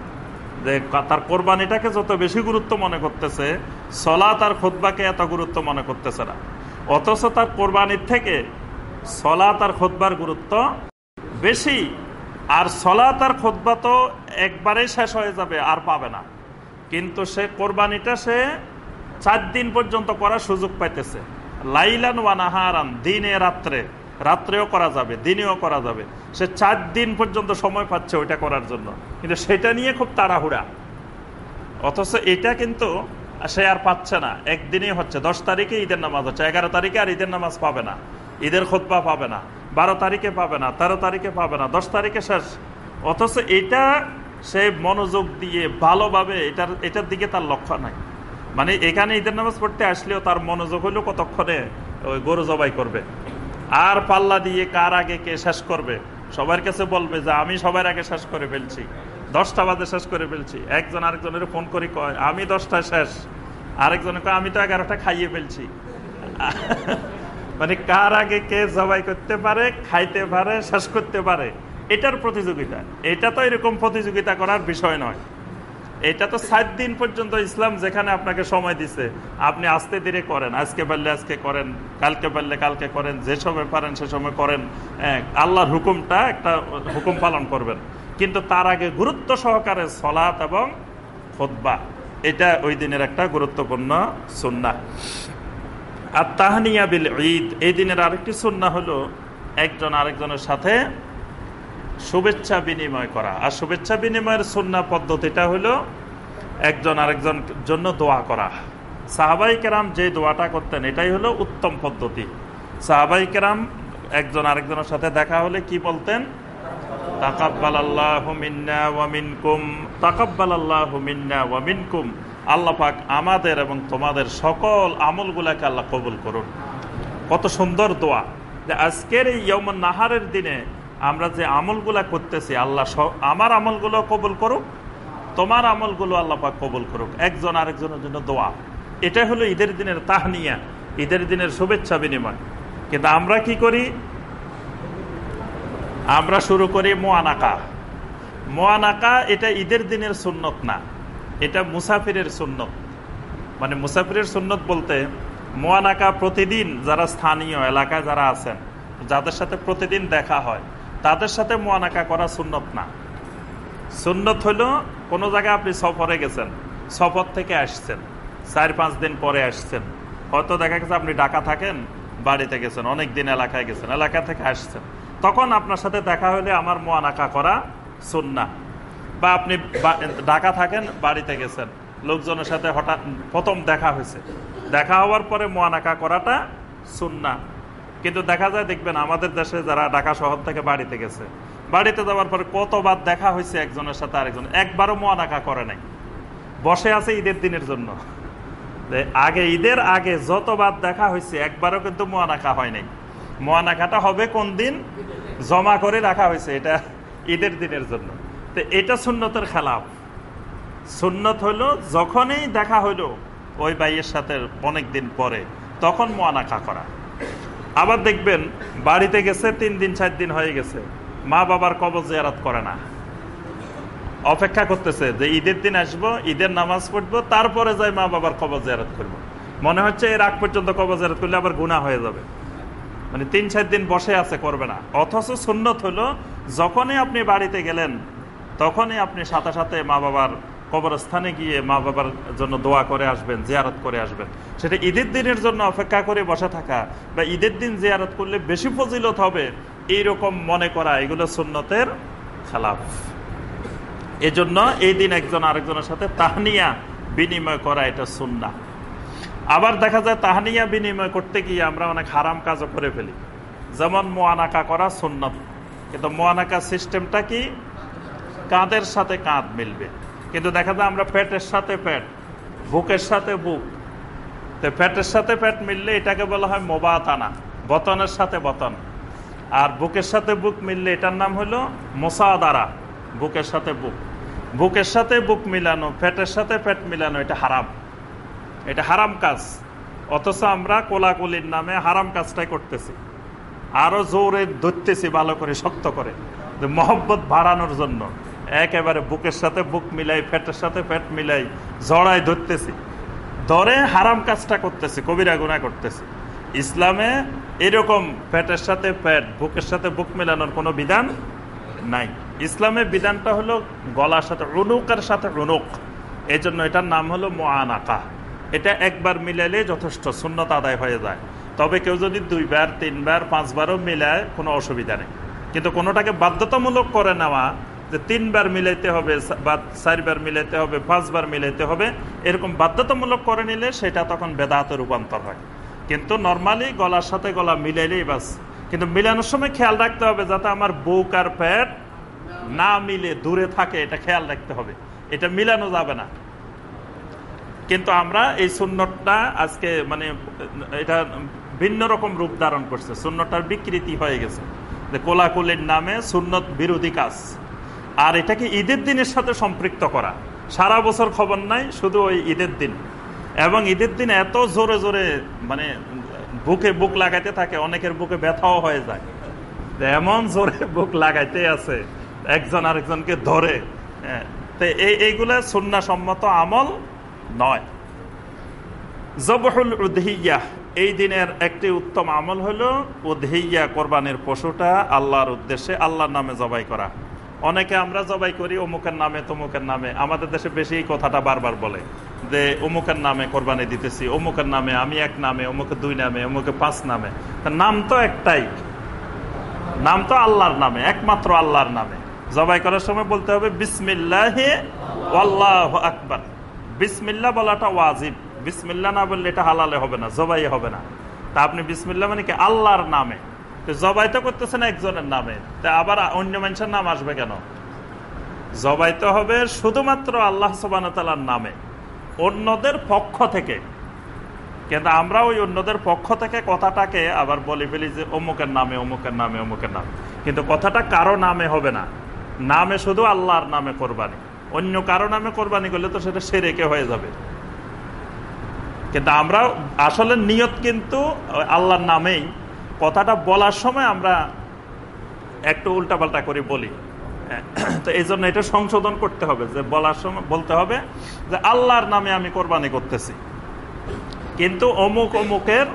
যে তার কোরবানিটাকে যত বেশি গুরুত্ব মনে করতেছে সলা তার খোদবাকে এত গুরুত্ব মনে করতেছে না। অথচ তার কোরবানির থেকে সলা তার খোদবার গুরুত্ব বেশি, আর সলা তার খোদবা তো একবারেই শেষ হয়ে যাবে, আর পাবে না। কিন্তু সে কোরবানিটা সে চার দিন পর্যন্ত করার সুযোগ পাইতেছে। লাইলান ওয়ানাহারান দিনে রাত্রে। রাত্রেও করা যাবে, দিনেও করা যাবে। সে চার দিন পর্যন্ত সময় পাচ্ছে ওইটা করার জন্য। কিন্তু সেটা নিয়ে খুব তাড়াহুড়া। অথচ এটা কিন্তু সে আর পাচ্ছে না। একদিনেই হচ্ছে, দশ তারিখে ঈদের নামাজ হচ্ছে, এগারো তারিখে আর ঈদের নামাজ পাবে না। ঈদের খোদবা পাবে না, বারো তারিখে পাবে না, তেরো তারিখে পাবে না, দশ তারিখে শেষ। অথচ এটা সে মনোযোগ দিয়ে ভালোভাবে এটার এটার দিকে তার লক্ষ্য নাই। মানে এখানে ঈদের নামাজ পড়তে আসলেও তার মনোযোগ হইলেও কতক্ষণে ওই গরু জবাই করবে। আর পাল্লা দিয়ে কার আগে কে শেষ করবে? সবার কাছে বলবে যে, আমি সবার আগে শেষ করে ফেলছি। দশটা বাজে শেষ করে ফেলছি। একজন আরেকজনের ফোন করি কয়, আমি দশটায় শেষ। আরেকজনে কয়, আমি তো এগারোটা খাইয়ে ফেলছি। মানে কার আগে কে জবাই করতে পারে, খাইতে পারে, শেষ করতে পারে, এটার প্রতিযোগিতা। এটা তো এরকম প্রতিযোগিতা করার বিষয় নয়। এটা তো সাত দিন পর্যন্ত ইসলাম যেখানে আপনাকে সময় দিছে, আপনি আস্তে ধীরে করেন, আজকে পারলে আজকে করেন, কালকে পারলে কালকে করেন, যে সময় পারেন সে সময় করেন। আল্লাহর হুকুমটা একটা হুকুম পালন করবেন। কিন্তু তার আগে গুরুত্ব সহকারে সলাৎ এবং খোদ্া এটা ওই দিনের একটা গুরুত্বপূর্ণ সুন্না আর তাহানিয়া বিল ঈদ। এই দিনের আরেকটি সুন্না হলো একজন আরেকজনের সাথে শুভেচ্ছা বিনিময় করা। আর শুভেচ্ছা বিনিময়ের সুন্না পদ্ধতিটা হলো একজন আরেকজন জন্য দোয়া করা। সাহাবাই কেরাম যে দোয়াটা করতেন, এটাই হলো উত্তম পদ্ধতি। সাহাবাই কেরাম একজন আরেকজনের সাথে দেখা হলে কি বলতেন? তাকাব্বাল আল্লাহ মিন্না ওয়ামিনকুম তাকাব্বাল আল্লাহ মিন্না ওয়ামিনকুম আল্লাহ পাক আমাদের এবং তোমাদের সকল আমলগুলাকে আল্লাহ কবুল করুন। কত সুন্দর দোয়া যে আজকের এই ইয়মন নাহারের দিনে আমরা যে আমলগুলা করতেছি, আল্লাহ আমার আমলগুলো কবুল করুক, তোমার আমলগুলো আল্লাহ পাক কবুল করুক। একজন আরেকজনের জন্য দোয়া। এটা হলো ঈদের দিনের তাহনিয়া, ঈদের দিনের শুভেচ্ছা বিনিময়। কিন্তু আমরা কি করি? আমরা শুরু করি মোয়ানাকা। মোয়ানাকা এটা ঈদের দিনের সুন্নত না। এটা মুসাফিরের সুন্নত। মানে মুসাফিরের সুন্নত বলতে মোয়ানাকা প্রতিদিন যারা স্থানীয় এলাকায় যারা আছেন, যাদের সাথে প্রতিদিন দেখা হয়, তাদের সাথে মোয়ানাকা করা সুন্নত না। সুন্নত হলো কোনো জায়গায় আপনি সফরে গেছেন, সফর থেকে আসছেন, চার পাঁচ দিন পরে আসছেন। হয়তো দেখা গেছে আপনি ডাকা থাকেন, বাড়িতে গেছেন, অনেক দিন এলাকায় গেছেন, এলাকা থেকে আসছেন। তখন আপনার সাথে দেখা হলে আমার মোয়ানাকা করা সুন্না। বা আপনি ঢাকা থাকেন, বাড়িতে গেছেন, লোকজনের সাথে হঠাৎ প্রথম দেখা হয়েছে। দেখা হওয়ার পরে মোয়ানাকা করাটা সুন্না কিন্তু দেখা যায়, দেখবেন আমাদের দেশে যারা ঢাকা শহর থেকে বাড়িতে গেছে, বাড়িতে যাওয়ার পরে কতবার দেখা হয়েছে একজনের সাথে আরেকজন, একবারও মোয়ানাকা করে নাই। বসে আছে ঈদের দিনের জন্য। আগে ঈদের আগে যতবার দেখা হয়েছে, একবারও কিন্তু মোয়ানাকা হয় নাই। মোয়ানাকাটা হবে কোন দিন? জমা করে রাখা হয়েছে, এটা ঈদের দিনের জন্য। তো এটা সুন্নতের খেলাফ। সুন্নত হলো যখনই দেখা হইল ওই ভাইয়ের সাথে অনেক দিন পরে, তখন মোয়ানাকা করা। আবার দেখবেন, বাড়িতে গেছে, তিন দিন, চার দিন হয়ে গেছে, মা বাবার কবজ জিয়ারাত করে না। অপেক্ষা করতেছে যে ঈদের দিন আসব, ঈদের নামাজ পড়ব, তারপরে যাই মা বাবার কবজ জিয়ারাত করব। মনে হচ্ছে এর আগ পর্যন্ত কবজ জিয়ারাত করলে আবার গুণা হয়ে যাবে। মানে তিন, চার দিন বসে আছে, করবে না। অথচ সুন্নত হলো যখনই আপনি বাড়িতে গেলেন তখনই আপনি সাথে সাথে মা বাবার কবরস্থানে গিয়ে মা বাবার জন্য দোয়া করে আসবেন, জিয়ারত করে আসবেন। সেটা ঈদের দিনের জন্য অপেক্ষা করে বসে থাকা বা ঈদের দিন জিয়ারত করলে বেশি ফজিলত হবে এইরকম মনে করা, এগুলো সুন্নতের খেলাফ। এজন্য এই দিন একজন আরেকজনের সাথে তাহনিয়া বিনিময় করা এটা সুন্না। আবার দেখা যায় তাহানিয়া বিনিময় করতে গিয়ে আমরা অনেক হারাম কাজও করে ফেলি। যেমন মোয়ানাকা করা সুন্নত। কিন্তু মোয়ানাকা সিস্টেমটা কি? কাঁধের সাথে কাঁধ মিলবে। কিন্তু দেখা যায় আমরা পেটের সাথে পেট বুকের সাথে বুক। তো পেটের সাথে পেট মিললে এটাকে বলা হয় মোবাতানা, বতনের সাথে বতন। আর বুকের সাথে বুক মিললে এটার নাম হলো মোসাদারা, বুকের সাথে বুক। বুকের সাথে বুক মিলানো পেটের সাথে পেট মিলানো, এটা হারাম। এটা হারাম কাজ। অথচ আমরা কোলাকুলির নামে হারাম কাজটাই করতেছি। আরও জোরে ধরতেছি ভালো করে, শক্ত করে। মহব্বত বাড়ানোর জন্য। একেবারে বুকের সাথে বুক মিলাই, ফ্যাটের সাথে ফ্যাট মিলাই জড়াই ধরতেছি। ধরে হারাম কাজটা করতেছি, কবিরা গুণা করতেছি। ইসলামে এরকম ফ্যাটের সাথে ফ্যাট, বুকের সাথে বুক মেলানোর কোনো বিধান নাই। ইসলামের বিধানটা হলো গলার সাথে রুনুকের সাথে রুনুক এই জন্য এটার নাম হলো মোয়ানাকা এটা একবার মিলাইলে যথেষ্ট শূন্যতা আদায় হয়ে যায়। তবে কেউ যদি দুইবার, তিনবার, পাঁচবারও মিলায়, কোনো অসুবিধা নেই। কিন্তু কোনোটাকে বাধ্যতামূলক করে নেওয়া যে তিনবার মিলাইতে হবে বা চারবার মিলাইতে হবে, পাঁচবার মিলাইতে হবে, এরকম বাধ্যতামূলক করে নিলে সেটা তখন বেদাতে রূপান্তর হয়। কিন্তু নর্মালি গলার সাথে গলা মিলাইলেই বাস। কিন্তু মিলানোর সময় খেয়াল রাখতে হবে যাতে আমার বুক আর প্যাট না মিলে, দূরে থাকে, এটা খেয়াল রাখতে হবে। এটা মিলানো যাবে না। কিন্তু আমরা এই সুন্নতটা আজকে মানে এটা ভিন্ন রকম রূপ ধারণ করছে। সুন্নতটার বিকৃতি হয়ে গেছে। যে কোলাকুলির নামে সুন্নত বিরোধী কাজ। আর এটাকে ঈদের দিনের সাথে সম্পৃক্ত করা। সারা বছর খবর নাই, শুধু ওই ঈদের দিন। এবং ঈদের দিন এত জোরে জোরে মানে বুকে বুক লাগাইতে থাকে, অনেকের বুকে ব্যথাও হয়ে যায়। এমন জোরে বুক লাগাইতে আছে, একজন আরেকজনকে ধরে। হ্যাঁ তো এই, এইগুলা সম্মত আমল নয়। জবহুল উদহিয়া, এই দিনের একটি উত্তম আমল হলো উদহিয়া কোরবানির পশুটা আল্লাহর উদ্দেশ্যে আল্লাহর নামে জবাই করা। অনেকে আমরা জবাই করি, অমুকের নামে, তমুকের নামে। আমাদের দেশে বেশি এই কথাটা বারবার বলে যে, অমুকের নামে কোরবানি দিতেছি, অমুকের নামে, আমি এক নামে অমুকে দুই নামে অমুকে পাঁচ নামে। নাম তো একটাই। নাম তো আল্লাহর নামে, একমাত্র আল্লাহর নামে। জবাই করার সময় বলতে হবে, বিসমিল্লাহ আল্লাহ আকবর। বিসমিল্লা বলাটা ওয়াজিব। বিসমিল্লা না বললে এটা হালালে হবে না জবাই হবে না। তা আপনি বিসমিল্লা মানে কি? আল্লাহর নামে। জবাই তো করতেছেন একজনের নামে। তা আবার অন্য মানুষের নাম আসবে কেন? জবাই তো হবে শুধুমাত্র আল্লাহ সবানতালার নামে, অন্যদের পক্ষ থেকে। কিন্তু আমরা ওই অন্যদের পক্ষ থেকে কথাটাকে আবার বলে ফেলি যে, অমুকের নামে অমুকের নামে অমুকের নামে। কিন্তু কথাটা কারও নামে হবে না। নামে শুধু আল্লাহর নামে কোরবানি। অন্য কারও নামে কোরবানি করলে তো সেটা সেরেকে হয়ে যাবে। কিন্তু আমরা আসলে নিয়ত কিন্তু আল্লাহর নামেই কথাটা বলার সময় আমরা একটু উল্টাপাল্টা করে বলি। তো এই জন্য এটা সংশোধন করতে হবে যে বলার সময় বলতে হবে যে আল্লাহর নামে আমি কোরবানি করতেছি। কিন্তু অমুক অমুকের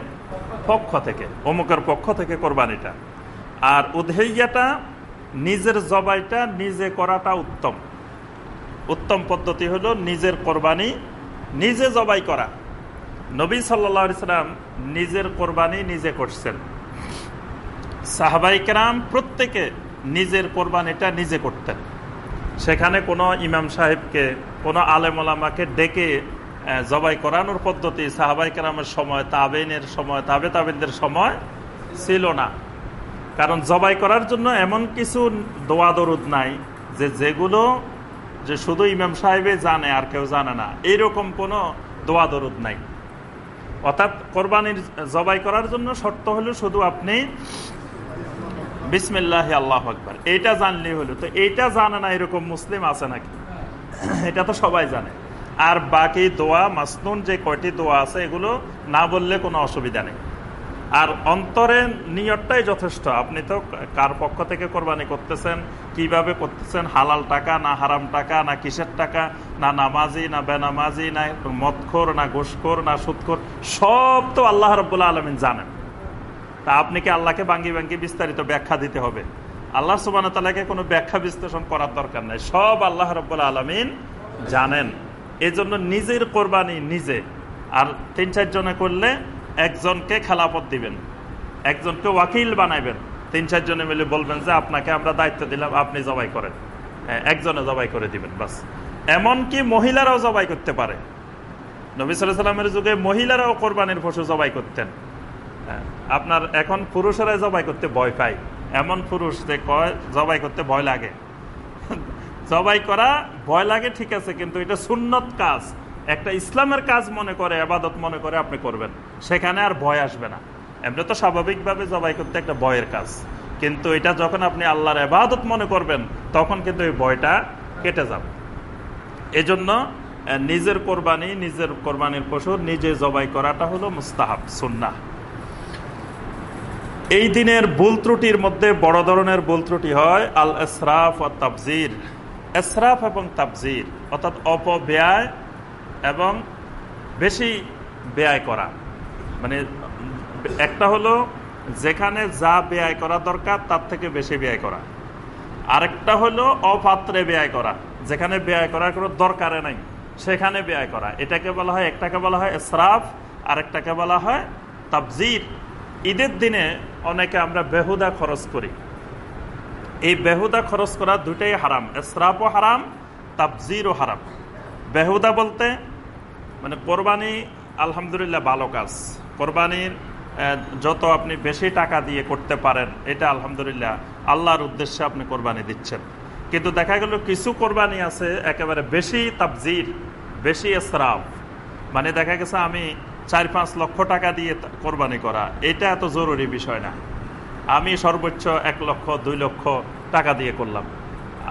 পক্ষ থেকে, অমুকের পক্ষ থেকে কোরবানিটা। আর উধেইয়াটা নিজের জবাইটা, নিজে করাটা উত্তম। উত্তম পদ্ধতি হলো নিজের কোরবানি, নিজে জবাই করা। নবী সাল্লা সাল্লাম নিজের কোরবানি নিজে করছেন। সাহাবাইকেরাম প্রত্যেকে নিজের কোরবানিটা নিজে করতেন। সেখানে কোনো ইমাম সাহেবকে, কোনো আলেমলামাকে ডেকে জবাই করানোর পদ্ধতি সাহাবাই কেরামের সময় তাবেনের সময়, তাবে তাবেনদের সময় ছিল না। কারণ জবাই করার জন্য এমন কিছু দোয়া দরুদ নাই যে যেগুলো যে শুধু ইমাম সাহেবে জানে আর কেউ জানে না। এইরকম কোনো দোয়া দরুদ নাই। অর্থাৎ কোরবানির জবাই করার জন্য শর্ত হলো শুধু আপনি বিসমিল্লাহ আল্লাহ আকবর। এইটা জানলেই হলো। তো এইটা জানে না এরকম মুসলিম আছে নাকি? এটা তো সবাই জানে। আর বাকি দোয়া, মাসনুন যে কয়টি দোয়া আছে, এগুলো না বললে কোনো অসুবিধা নেই। আর অন্তরে নিয়তটাই যথেষ্ট। আপনি তো কার পক্ষ থেকে কোরবানি করতেছেন, কীভাবে করতেছেন, হালাল টাকা না হারাম টাকা, না কিসের টাকা, না নামাজি, না বেনামাজি, না মদখোর, না ঘুষখোর, না সুৎখোর সব তো আল্লাহ রব্বুল্লা আলমিন জানেন। তা আপনি কি আল্লাহকে বাঙ্গি বাঙ্গি বিস্তারিত ব্যাখ্যা দিতে হবে। আল্লাহ সুবান তালাকে কোনো ব্যাখ্যা বিশ্লেষণ করার দরকার নাই। সব আল্লাহ রব্বুল্লা আলমিন জানেন। এজন্য নিজের কোরবানি নিজে। আর তিন চারজনে করলে একজনকে খেলাপথ দিবেন। একজনকে ওয়াকিল বানাইবেন। তিন চারজনে মিলে বলবেন যে আপনাকে আমরা দায়িত্ব দিলাম আপনি জবাই করেন। হ্যাঁ, একজনে জবাই করে দিবেন বাস। এমনকি মহিলারাও জবাই করতে পারে। নবী সাল্লামের যুগে মহিলারাও কোরবানির পশু জবাই করতেন। হ্যাঁ, আপনার এখন পুরুষেরা জবাই করতে ভয় পায়। এমন পুরুষ যে কয় জবাই করতে ভয় লাগে। জবাই করা ভয় লাগে, ঠিক আছে, কিন্তু এটা সুন্নত কাজ। একটা ইসলামের কাজ মনে করে আবাদত মনে করে আপনি করবেন। সেখানে আর ভয় আসবে না। এমনি তো স্বাভাবিকভাবে জবাই করতে একটা ভয়ের কাজ। কিন্তু এটা যখন আপনি আল্লাহর আবাদত মনে করবেন, তখন কিন্তু এই ভয়টা কেটে যাবে। এজন্য নিজের কোরবানি, নিজের কোরবানির পশু নিজে জবাই করাটা হলো মুস্তাহাব সুন্না এই দিনের বুল ত্রুটির মধ্যে বড় ধরনের বুল ত্রুটি হয় আল এসরাফ ও তাবজির। এসরাফ এবং তাবজির, অর্থাৎ অপব্যয় এবং বেশি ব্যয় করা। মানে একটা হলো যেখানে যা ব্যয় করা দরকার তার থেকে বেশি ব্যয় করা। আরেকটা হলো অপাত্রে ব্যয় করা, যেখানে ব্যয় করার কোনো দরকারে নাই, সেখানে ব্যয় করা। এটাকে বলা হয়, একটাকে বলা হয় এসরাফ আরেকটাকে বলা হয় তাবজির। ঈদের দিনে অনেকে আমরা বেহুদা খরচ করি। এই বেহুদা খরচ করা দুটাই হারাম এসরাফও হারাম তাবজিরও হারাম। বেহুদা বলতে মানে কোরবানি আলহামদুলিল্লাহ ভালো কাজ। কোরবানির যত আপনি বেশি টাকা দিয়ে করতে পারেন, এটা আলহামদুলিল্লাহ আল্লাহর উদ্দেশ্যে আপনি কোরবানি দিচ্ছেন। কিন্তু দেখা গেল কিছু কোরবানি আছে, একেবারে বেশি তাবজির বেশি এসরাফ মানে দেখা গেছে আমি চার পাঁচ লক্ষ টাকা দিয়ে কোরবানি করা, এটা এত জরুরি বিষয় না। আমি সর্বোচ্চ এক লক্ষ, দুই লক্ষ টাকা দিয়ে করলাম।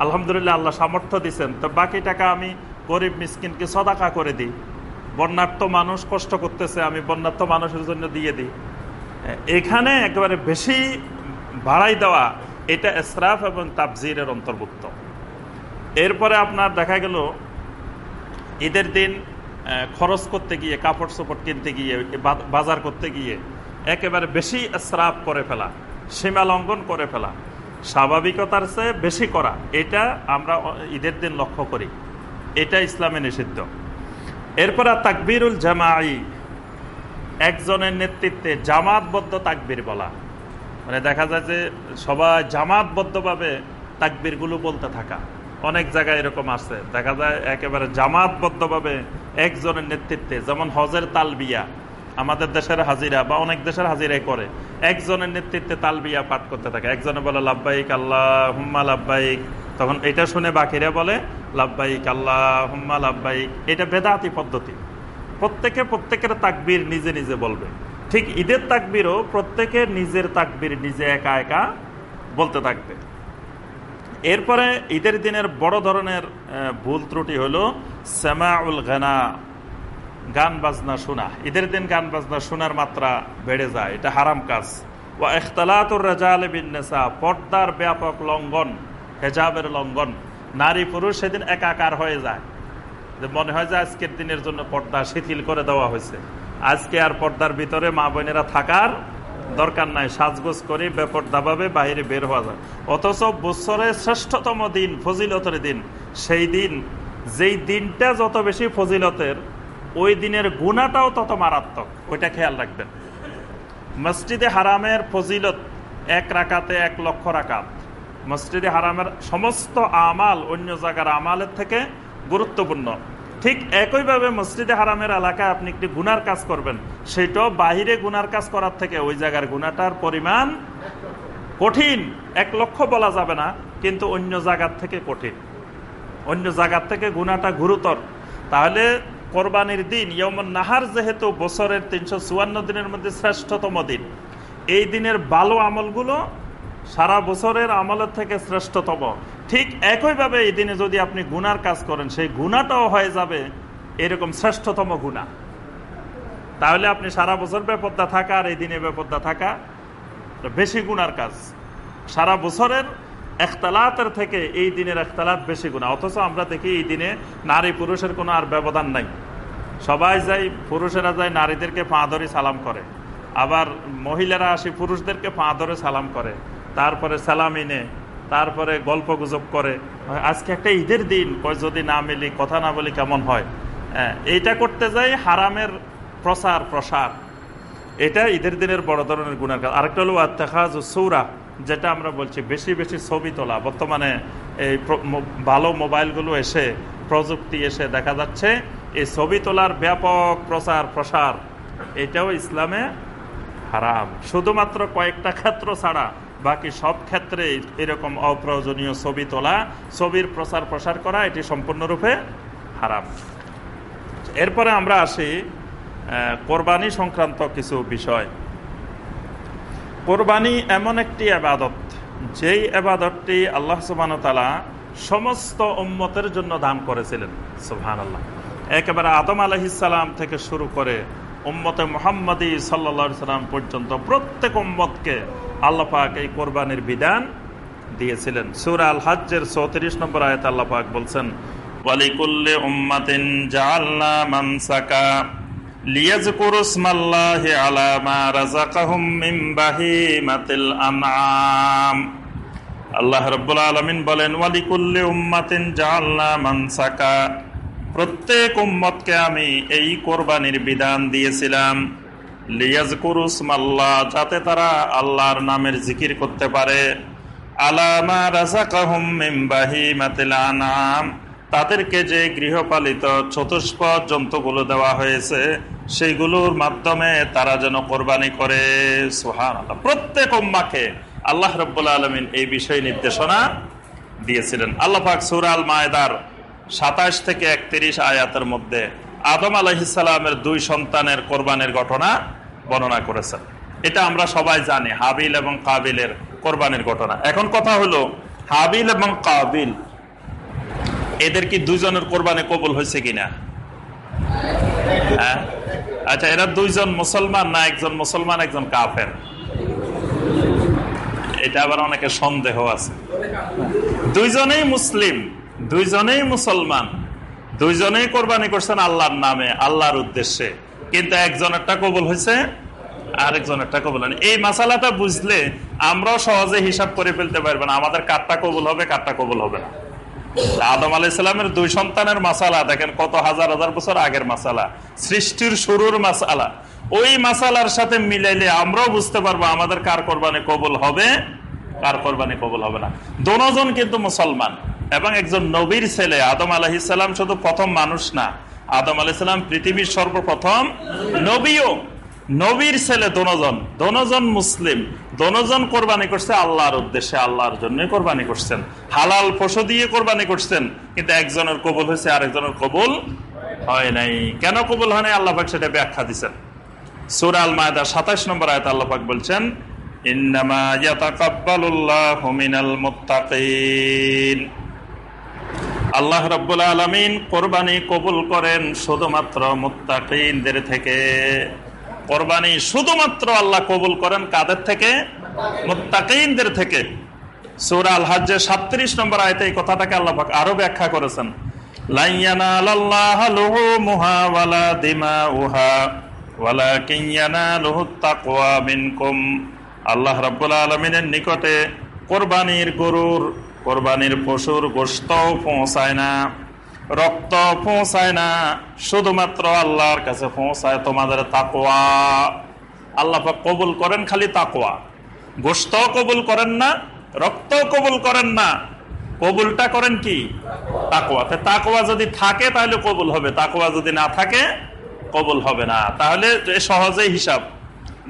আলহামদুলিল্লাহ আল্লাহ সামর্থ্য দিচ্ছেন তো বাকি টাকা আমি গরিব মিসকিনকে সদাকা করে দিই। বন্যার্থ মানুষ কষ্ট করতেছে, আমি বন্যার্থ মানুষের জন্য দিয়ে দিই। এখানে একেবারে বেশি ভাড়াই দেওয়া, এটা এসরাফ এবং তাবজিরের অন্তর্ভুক্ত। এরপরে আপনার দেখা গেল, ঈদের দিন খরচ করতে গিয়ে, কাপড় চোপড় কিনতে গিয়ে বাজার করতে গিয়ে একেবারে বেশি শ্রাপ করে ফেলা, সীমা লঙ্ঘন করে ফেলা, স্বাভাবিকতার চেয়ে বেশি করা, এটা আমরা ঈদের দিন লক্ষ্য করি। এটা ইসলামে নিষিদ্ধ। এরপরে তাকবিরুল জামাই, একজনের নেতৃত্বে জামাতবদ্ধ তাকবির বলা। মানে দেখা যায় যে সবাই জামাতবদ্ধভাবে তাকবিরগুলো বলতে থাকা। অনেক জায়গায় এরকম আছে। দেখা যায় একেবারে জামাতবদ্ধভাবে একজনের নেতৃত্বে, যেমন হজের তালবিয়া আমাদের দেশের হাজিরা বা অনেক দেশের হাজিরাই করে, একজনের নেতৃত্বে তালবিয়া পাঠ করতে থাকে। একজনে বলে লাভবাহিক আল্লাহ হুম্মা লাভবাহিক তখন এটা শুনে বাকিরা বলে লাভবাহিক আল্লাহ হুম্মা লাভবাহিক এটা বেদাতি পদ্ধতি। প্রত্যেকে প্রত্যেকের তাকবির নিজে নিজে বলবে। ঠিক ঈদের তাকবিরও প্রত্যেকে নিজের তাকবির নিজে একা একা বলতে থাকবে। এরপরে ঈদের দিনের বড় ধরনের ভুল ত্রুটি হলো সেমাউল গানা, গান বাজনা শোনা। ঈদের দিন গান বাজনা শোনার মাত্রা বেড়ে যায়, এটা হারাম কাজ। ও এখতলাতুর পর্দার ব্যাপক লঙ্ঘন, হেজাবের লঙ্ঘন। নারী পুরুষ সেদিন একাকার হয়ে যায়। যে মনে হয় যে আজকের দিনের জন্য পর্দা শিথিল করে দেওয়া হয়েছে। আজকে আর পর্দার ভিতরে মা বোনেরা থাকার দরকার নাই, সাজগোজ করে বেপর্দাভাবে বাইরে বের হওয়া যায়। অথচ বছরের শ্রেষ্ঠতম দিন, ফজিলতের দিন, সেই দিন, যেই দিনটা যত বেশি ফজিলতের, ওই দিনের গুণাটাও তত মারাত্মক। ওইটা খেয়াল রাখবেন। মসজিদে হারামের ফজিলত এক রাকাতে এক লক্ষ রাকাত। মসজিদে হারামের সমস্ত আমাল অন্য জায়গার আমালের থেকে গুরুত্বপূর্ণ। ঠিক একইভাবে মসজিদে হারামের এলাকায় আপনি একটি গুনার কাজ করবেন। সেটাও বাহিরে গুনার কাজ করার থেকে ওই জায়গার গুণাটার পরিমাণ কঠিন। এক লক্ষ বলা যাবে না, কিন্তু অন্য জায়গার থেকে কঠিন। অন্য জায়গার থেকে গুণাটা গুরুতর। তাহলে কোরবানির দিন ইয়মন নাহার যেহেতু বছরের তিনশো চুয়ান্ন দিনের মধ্যে শ্রেষ্ঠতম দিন, এই দিনের ভালো আমলগুলো সারা বছরের আমলের থেকে শ্রেষ্ঠতম। ঠিক একইভাবে এই দিনে যদি আপনি গুনার কাজ করেন, সেই গুণাটাও হয়ে যাবে এরকম শ্রেষ্ঠতম গুণা। তাহলে আপনি সারা বছর বেপদ্দা থাকা আর এই দিনে বেপদ্দা থাকা বেশি গুনার কাজ। সারা বছরের একতালাতের থেকে এই দিনের একতালাত বেশি গুণা অথচ আমরা দেখি এই দিনে নারী পুরুষের কোনো আর ব্যবধান নাই। সবাই যাই পুরুষেরা যায়, নারীদেরকে পা ধরে সালাম করে। আবার মহিলারা আসি, পুরুষদেরকে পা ধরে সালাম করে। তারপরে সালামি নে তারপরে গল্প গুজব করে। আজকে একটা ঈদের দিন যদি না মিলি, কথা না বলি কেমন হয়? হ্যাঁ এইটা করতে যাই হারামের প্রসার প্রসার। এটা ঈদের দিনের বড় ধরনের গুণের কাজ। আরেকটা হলো আত্মাখাজ সৌরা, যেটা আমরা বলছি বেশি বেশি ছবি তোলা। বর্তমানে এই ভালো মোবাইলগুলো এসে, প্রযুক্তি এসে দেখা যাচ্ছে, এই ছবি তোলার ব্যাপক প্রচার প্রসার। এটাও ইসলামে হারাম। শুধুমাত্র কয়েকটা ক্ষেত্র ছাড়া বাকি সব ক্ষেত্রে এরকম অপ্রয়োজনীয় ছবি তোলা, ছবির প্রচার প্রসার করা, এটি সম্পূর্ণরূপে হারাম। এরপরে আমরা আসি কোরবানি সংক্রান্ত কিছু বিষয়। কোরবানি এমন একটি আবাদত, যেই আবাদতটি আল্লাহ সুবাহতালা সমস্ত উম্মতের জন্য দান করেছিলেন সুহান আল্লাহ একেবারে আদম আলহিসাল্লাম থেকে শুরু করে উম্মতে মোহাম্মদী সাল্লা সাল্লাম পর্যন্ত প্রত্যেক উম্মতকে আল্লাপাক এই কোরবানির বিধান দিয়েছিলেন। সুরা আল হাজ্জের চৌত্রিশ নম্বর আয়ত আল্লাপাক বলছেন, ওয়ালিকুল্লে উম্মাতিন জাআলনা মানসাকা মিন আলামিন বলেন, ওয়ালিকুল্লি উম্মাতিন মানসাকা। প্রত্যেক উম্মতকে আমি এই কোরবানির বিধান দিয়েছিলাম। যাতে তারা আল্লাহর নামের জিকির করতে পারে। তাদেরকে যে গৃহপালিত চতুষ্প জন্তুগুলো দেওয়া হয়েছে, সেইগুলোর মাধ্যমে তারা যেন কোরবানি করে। সোহান প্রত্যেক উম্মাকে আল্লাহ রব্বুল আলমিন এই বিষয়ে নির্দেশনা দিয়েছিলেন। আল্লাহ পাক সুরাল মায়দার সাতাশ থেকে একত্রিশ আয়াতের মধ্যে আদম আলহিসামের দুই সন্তানের কোরবানের ঘটনা বর্ণনা করেছেন। এটা আমরা সবাই জানি, হাবিল এবং কাবিলের কোরবানের ঘটনা। এখন কথা হলো, হাবিল এবং কাবিল, এদের কি দুজনের কোরবানি কবুল হয়েছে কিনা? হ্যাঁ? আচ্ছা এরা দুইজন মুসলমান না একজন মুসলমান, একজন কাফের? এটা আবার অনেকের সন্দেহ আছে। দুইজনেই মুসলিম, দুইজনেই মুসলমান। দুইজনেই কোরবানি করছেন আল্লাহর নামে, আল্লাহর উদ্দেশ্যে। কিন্তু একজনেরটা কবুল হয়েছে, আরেকজনেরটা কবল হয়নি। এই মাসালাটা বুঝলে আমরাও সহজে হিসাব করে ফেলতে পারবেন আমাদের কারটা কবুল হবে, কারটা কবল হবে না। আদম আলাইসালামের দুই সন্তানের মাসালা, দেখেন কত হাজার হাজার বছর আগের মাসালা, সৃষ্টির শুরুর মাসালা। ওই মাসালার সাথে মিলাইলে আমরাও বুঝতে পারব আমাদের কার কোরবানি কবল হবে, কার কোরবানি কবল হবে না। দোনোজন কিন্তু মুসলমান। এবং একজন নবীর ছেলে, আদম আলাহিসাল্লাম শুধু প্রথম মানুষ না, আদম আলাহিসাল্লাম পৃথিবীর সর্বপ্রথম নবীও। নবীর ছেলে দোনোজন দোনোজন মুসলিম, দোনোজন কোরবানি করছে আল্লাহর উদ্দেশ্যে, আল্লাহর জন্য কোরবানি করছেন। হালাল পশু দিয়ে কোরবানি করছেন, কিন্তু একজনের কবুল হয়েছে, আরেকজনের কবুল হয় নাই। কেন কবুল হয় নাই? আল্লাহাক সেটা ব্যাখ্যা দিচ্ছেন সুর আল মায়দা সাতাশ নম্বর আয়ত আল্লাহাক বলছেন আল্লাহ রব্বুল আলমিন কোরবানি কবুল করেন শুধুমাত্র মুত্তাকিনদের থেকে। কোরবানি শুধুমাত্র আল্লাহ কবুল করেন কাদের থেকে? মুত্তাকিনদের থেকে। সৌরা আল হাজ্যের সাতত্রিশ নম্বর আয়তে এই কথাটাকে আল্লাহ আরও ব্যাখ্যা করেছেন। আল্লাহ রাব্বুল আলমিনের নিকটে কোরবানির গরুর কোরবানির পশুর গোস্ত পৌঁছায় না রক্ত পৌঁছায় না, শুধুমাত্র আল্লাহর কাছে পৌঁছায় তোমাদের তাকোয়া আল্লাহ কবুল করেন খালি তাকোয়া গোস্ত কবুল করেন না রক্ত কবুল করেন না। কবুলটা করেন কি? তাকোয়া তাকোয়া যদি থাকে তাহলে কবুল হবে তাকোয়া যদি না থাকে কবুল হবে না। তাহলে সহজেই হিসাব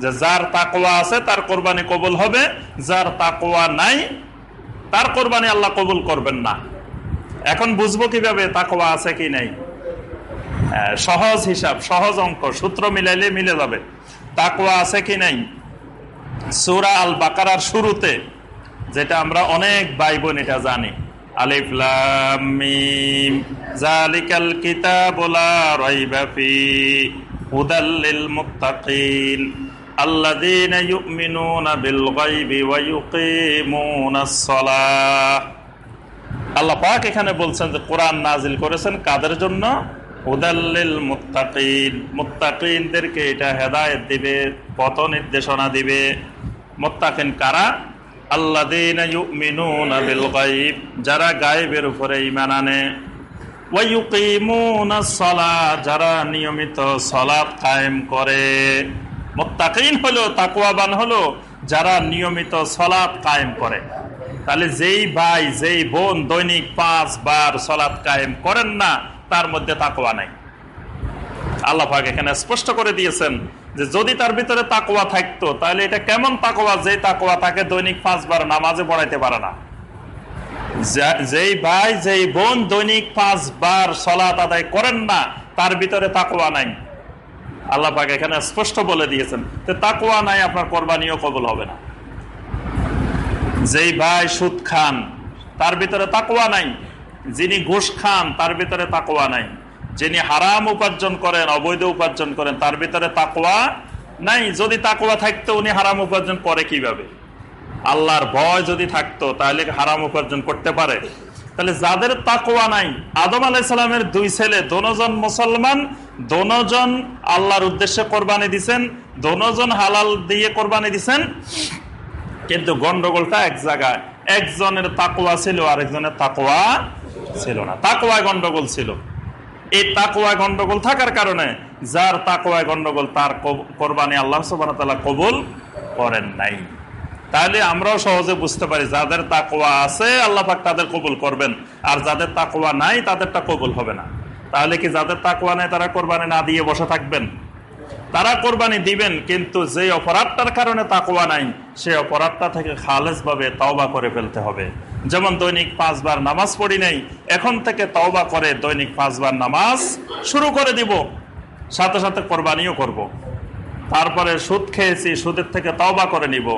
যে যার তাকোয়া আছে তার কোরবানি কবুল হবে, যার তাকোয়া নাই তার কোরবানি আল্লাহ কবুল করবেন না। এখন বুঝব কীভাবে তাকোয়া আছে কি নাই। সহজ হিসাব, সহজ অঙ্ক, সূত্র মিলাইলে মিলে যাবে। তাকোয়া আছে কি নাই? সুরা আল বাকারার শুরুতে, যেটা আমরা অনেক ভাই বোন এটা জানি। মুত্তাকিন। বিল গায়বি ওয়া ইউকিমুনাস সালাহ। আল্লাহ পাক এখানে বলছেন যে, কোরআন নাজিল করেছেন কাদের জন্য? উদাল্লিল মুত্তাকিন মুত্তাকিনদেরকে এটা হেদায়েত দিবে, পথ নির্দেশনা দিবে। মুত্তাকিন কারা? আল্লাযীনা ইউমিনুনা বিল গায়ব যারা গায়েবের উপরে ঈমান আনে। ওয়া ইউকিমুনাস সালাত যারা নিয়মিত সালাত কায়েম করে। মুত্তাকিন হলো তাকুয়াবান হলো, যারা নিয়মিত সালাত কায়েম করে। তাহলে যেই ভাই, যেই বোন দৈনিক পাঁচ বার সলাৎ কায়েম করেন না, তার মধ্যে তাকোয়া নাই। আল্লাহ এখানে স্পষ্ট করে দিয়েছেন যে যদি তার ভিতরে তাকোয়া থাকতো, তাহলে এটা কেমন তাকোয়া যে তাকোয়া তাকে দৈনিক পাঁচবার নামাজে পড়াইতে পারে না। যেই ভাই, যেই বোন দৈনিক পাঁচবার সলাৎ আদায় করেন না, তার ভিতরে তাকোয়া নাই। আল্লাহ পাক এখানে স্পষ্ট বলে দিয়েছেন তাকোয়া নাই, আপনার কোরবানিও কবল হবে না। যেই ভাই সুদ খান, তার ভিতরে তাকোয়া নাই। যিনি ঘুষ খান, তার ভিতরে তাকোয়া নাই। যিনি হারাম উপার্জন করেন, অবৈধ উপার্জন করেন, তার ভিতরে তাকোয়া নাই। যদি তাকোয়া থাকতো, উনি হারাম উপার্জন করে কীভাবে? আল্লাহর ভয় যদি থাকতো, তাহলে হারাম উপার্জন করতে পারে। তাহলে যাদের তাকোয়া নাই, আদম আলাইসালামের দুই ছেলে দোনোজন মুসলমান দোনোজন আল্লাহর উদ্দেশ্যে কোরবানি দিচ্ছেন দোনোজন হালাল দিয়ে কোরবানি দিচ্ছেন কিন্তু গন্ডগোলটা এক জায়গায়। একজনের তাকোয়া ছিল, আরেকজনের তাকোয়া ছিল না। তাকোয়ায় গন্ডগোল ছিল। এই তাকোয়ায় গন্ডগোল থাকার কারণে যার তাকোয়ায় গন্ডগোল, তার কোরবানি আল্লাহ সুবাহ কবুল করেন নাই। তাহলে আমরাও সহজে বুঝতে পারি, যাদের তাকোয়া আছে, আল্লাহ পাক তাদের কবুল করবেন। আর যাদের তাকোয়া নাই, তাদেরটা কবুল হবে না। তাহলে কি যাদের তাকোয়া নাই তারা কোরবানি না দিয়ে বসে থাকবেন? তারা কোরবানি দিবেন, কিন্তু যে অপরাধটার কারণে তাকোয়া নাই সে অপরাধটা থেকে খালেজ ভাবে তওবা করে ফেলতে হবে। যেমন দৈনিক পাঁচবার নামাজ পড়ি নাই, এখন থেকে তওবা করে দৈনিক পাঁচবার নামাজ শুরু করে দিব। সাথে সাথে কোরবানিও করব। তারপরে সুদ খেয়েছি, সুদের থেকে তওবা করে নিব।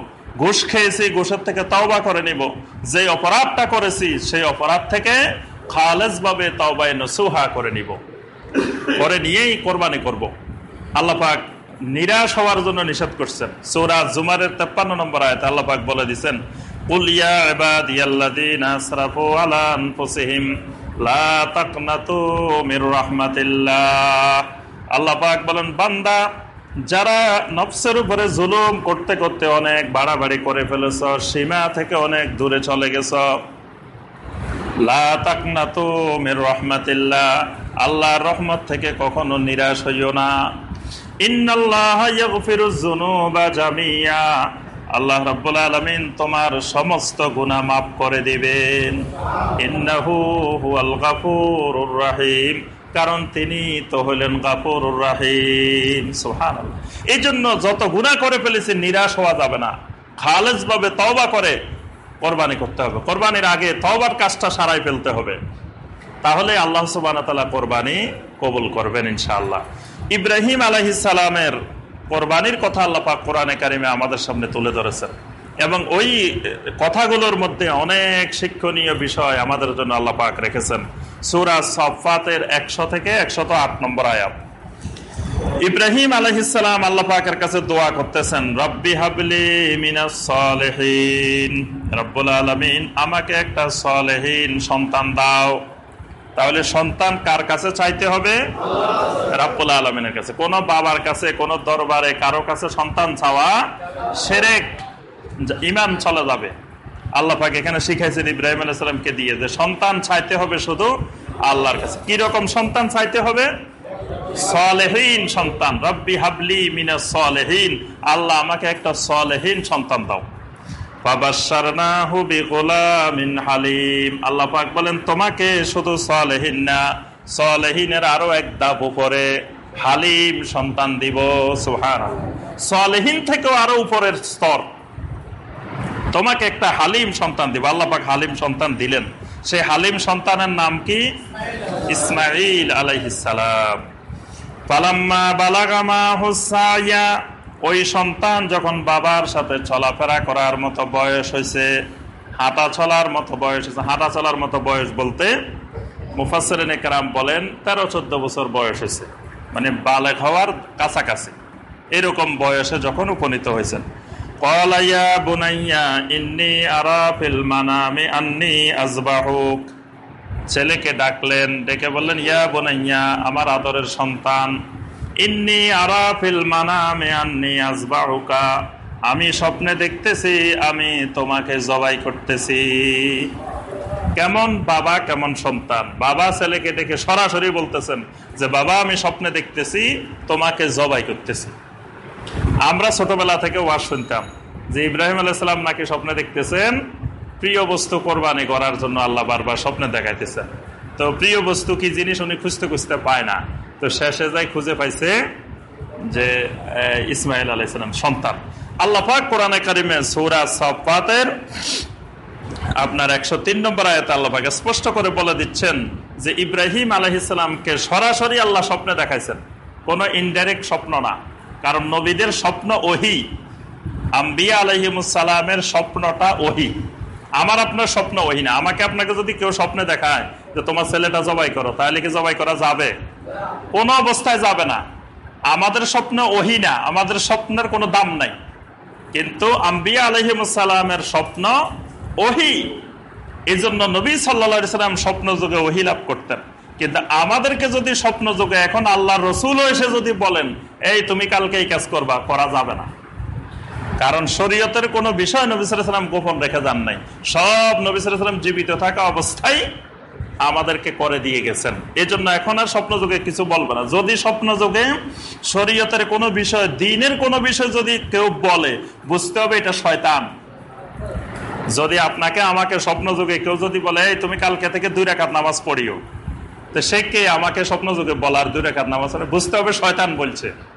ঘুষ খেয়েছি, ঘুষের থেকে তওবা করে নিব। যে অপরাধটা করেছি, সেই অপরাধ থেকে খালেজ ভাবে তওবায় নসুহা করে নিব। করে নিয়েই কোরবানি করব। আল্লাপাক নিরাশ হওয়ার জন্য নিষেধ করছেন। সৌরা জুমারের তেপ্পান্ন নম্বর আয়তে আল্লাপাক বলে দিচ্ছেন লা তাকনাতু মির রাহমাতিল্লাহ। আল্লাহ পাক বলেন, বান্দা, যারা নফসের উপরে জুলুম করতে করতে অনেক বাড়াবাড়ি করে ফেলেছ, সীমা থেকে অনেক দূরে চলে গেছ লা তাকনাতু মির রাহমাতিল্লাহ, আল্লাহর রহমত থেকে কখনো নিরাশ হইও না। জামিয়া, আল্লাহ রাব্বুল আলামিন তোমার সমস্ত গুনাহ মাফ করে দিবেন। রহিম, কারণ তিনি তো হলেন গাফুরুর রাহিম। সুবহানাল্লাহ। এই জন্য যত গুনাহ করে ফেলেছে নিরাশ হওয়া যাবে না। খালেজ ভাবে তওবা করে কোরবানি করতে হবে। কোরবানির আগে তওবার কাজটা সারাই ফেলতে হবে। তাহলে আল্লাহ সুবান তালা কোরবানি কবুল করবেন ইনশাআল্লাহ। ইব্রাহিম আলহিসালামের কোরবানির কথা আল্লাহ পাক কোরআনে কারিমে আমাদের সামনে তুলে ধরেছেন। এবং ওই কথাগুলোর মধ্যে অনেক শিক্ষণীয় বিষয় আমাদের জন্য আল্লাহ পাক রেখেছেন। সুরা সফাতের একশো থেকে একশত আট নম্বর আয়াত। ইব্রাহিম আলহিসাম আল্লাহ পাকের কাছে দোয়া করতেছেন রব্বি হাবলি মিনাস সালেহীন। রব্বুল আলমিন আমাকে একটা সলেহীন সন্তান দাও। তাহলে সন্তান কার কাছে চাইতে হবে? রাব্বুল আলমিনের কাছে। কোনো বাবার কাছে কোন দরবারে কারও কাছে সন্তান চাওয়া সেরেক ইমান চলে যাবে। আল্লাহ পাক এখানে শিখাইছেন ইব্রাহিম আলাইসালামকে দিয়ে যে সন্তান চাইতে হবে শুধু আল্লাহর কাছে। কি রকম সন্তান চাইতে হবে? সলেহীন সন্তান, রব্বি হাবলি মিনা সলেহীন। আল্লাহ আমাকে একটা সলেহীন সন্তান দাও। বলেন, তোমাকে শুধু না আরও এক দাপ উপরে হালিম সন্তান দিব। সুহান সলেহীন থেকেও আরও উপরের স্তর। তোমাকে একটা হালিম সন্তান দিব। আল্লাহ পাক হালিম সন্তান দিলেন। সেই হালিম সন্তানের নাম কি? ইসমাইল আলাইহিসালাম পালাম্মা বালাগামা হুসাইয়া, ওই সন্তান যখন বাবার সাথে চলাফেরা করার মতো বয়স হয়েছে হাঁটা চলার মতো বয়স হয়েছে হাঁটা চলার মতো বয়স বলতে মুফাসরিন একরাম বলেন তেরো চোদ্দ বছর বয়স হয়েছে মানে বালেক হওয়ার কাছাকাছি। এরকম বয়সে যখন উপনীত হয়েছেন কলাইয়া বুনাইয়া ইন্নি আরা ফিল মানামি আন্নি আজবাহুক। ছেলেকে ডাকলেন, ডেকে বললেন, ইয়া বোনাইয়া, আমার আদরের সন্তান। ইন্নি আরাফিল আজবাহুকা আমি স্বপ্নে দেখতেছি, আমি তোমাকে জবাই করতেছি। কেমন বাবা, কেমন সন্তান। বাবা ছেলেকে দেখে সরাসরি বলতেছেন যে, বাবা, আমি স্বপ্নে দেখতেছি, তোমাকে জবাই করতেছি। আমরা ছোটবেলা থেকে ওয়াজ শুনতাম যে, ইব্রাহিম আলাইসালাম নাকি স্বপ্নে দেখতেছেন প্রিয় বস্তু কোরবানি করার জন্য আল্লাহ বারবার স্বপ্নে দেখাইতেছেন তো প্রিয় বস্তু কি জিনিস উনি খুঁজতে খুঁজতে পায় না? তো শেষে যাই খুঁজে পাইছে যে ইসমাইল আলাইসালাম সন্তান। আল্লাহ পাক কোরআনে কারিমে সৌরা সফাতের আপনার একশো তিন নম্বর আয়তে আল্লাহাকে স্পষ্ট করে বলে দিচ্ছেন যে, ইব্রাহিম আলহিসামকে সরাসরি আল্লাহ স্বপ্নে দেখাইছেন। কোন ইনডাইরেক্ট স্বপ্ন না। কারণ নবীদের স্বপ্ন ওহি। আম্বিয়া আলহিমুসালামের স্বপ্নটা ওহি। আমার আপনার স্বপ্ন ওহি না আমাকে আপনাকে যদি কেউ স্বপ্নে দেখায় যে তোমার ছেলেটা জবাই করো, তাহলে কি জবাই করা যাবে? কোনো অবস্থায় যাবে না। আমাদের স্বপ্ন ওহি না, আমাদের স্বপ্নের কোনো দাম নাই। কিন্তু আম্বিয়া আলহিমুসালামের স্বপ্ন ওহি। এই জন্য নবী সাল্লাম স্বপ্ন যুগে ওহি লাভ করতেন। কিন্তু আমাদেরকে যদি স্বপ্ন যুগে এখন আল্লাহ রসুল এসে যদি বলেন, এই তুমি কালকে এই কাজ করবা, করা যাবে না। কারণ শরীয়তের কোনো বিষয় নবী সালাম গোপন রেখে যান নাই। সব নবী সালাম জীবিত থাকা অবস্থায় আমাদেরকে করে দিয়ে গেছেন। এই জন্য এখন আর স্বপ্ন যুগে কিছু বলবে না। যদি স্বপ্ন যুগে শরীয়তের কোনো বিষয়, দিনের কোনো বিষয় যদি কেউ বলে, বুঝতে হবে এটা শয়তান। যদি আপনাকে আমাকে স্বপ্ন যুগে কেউ যদি বলে, এই, তুমি কালকে থেকে দুই রেখাত নামাজ পড়িও। তো সে কে আমাকে স্বপ্ন যুগে বলার দুই রেখাত নামাজ বুঝতে হবে শয়তান বলছে।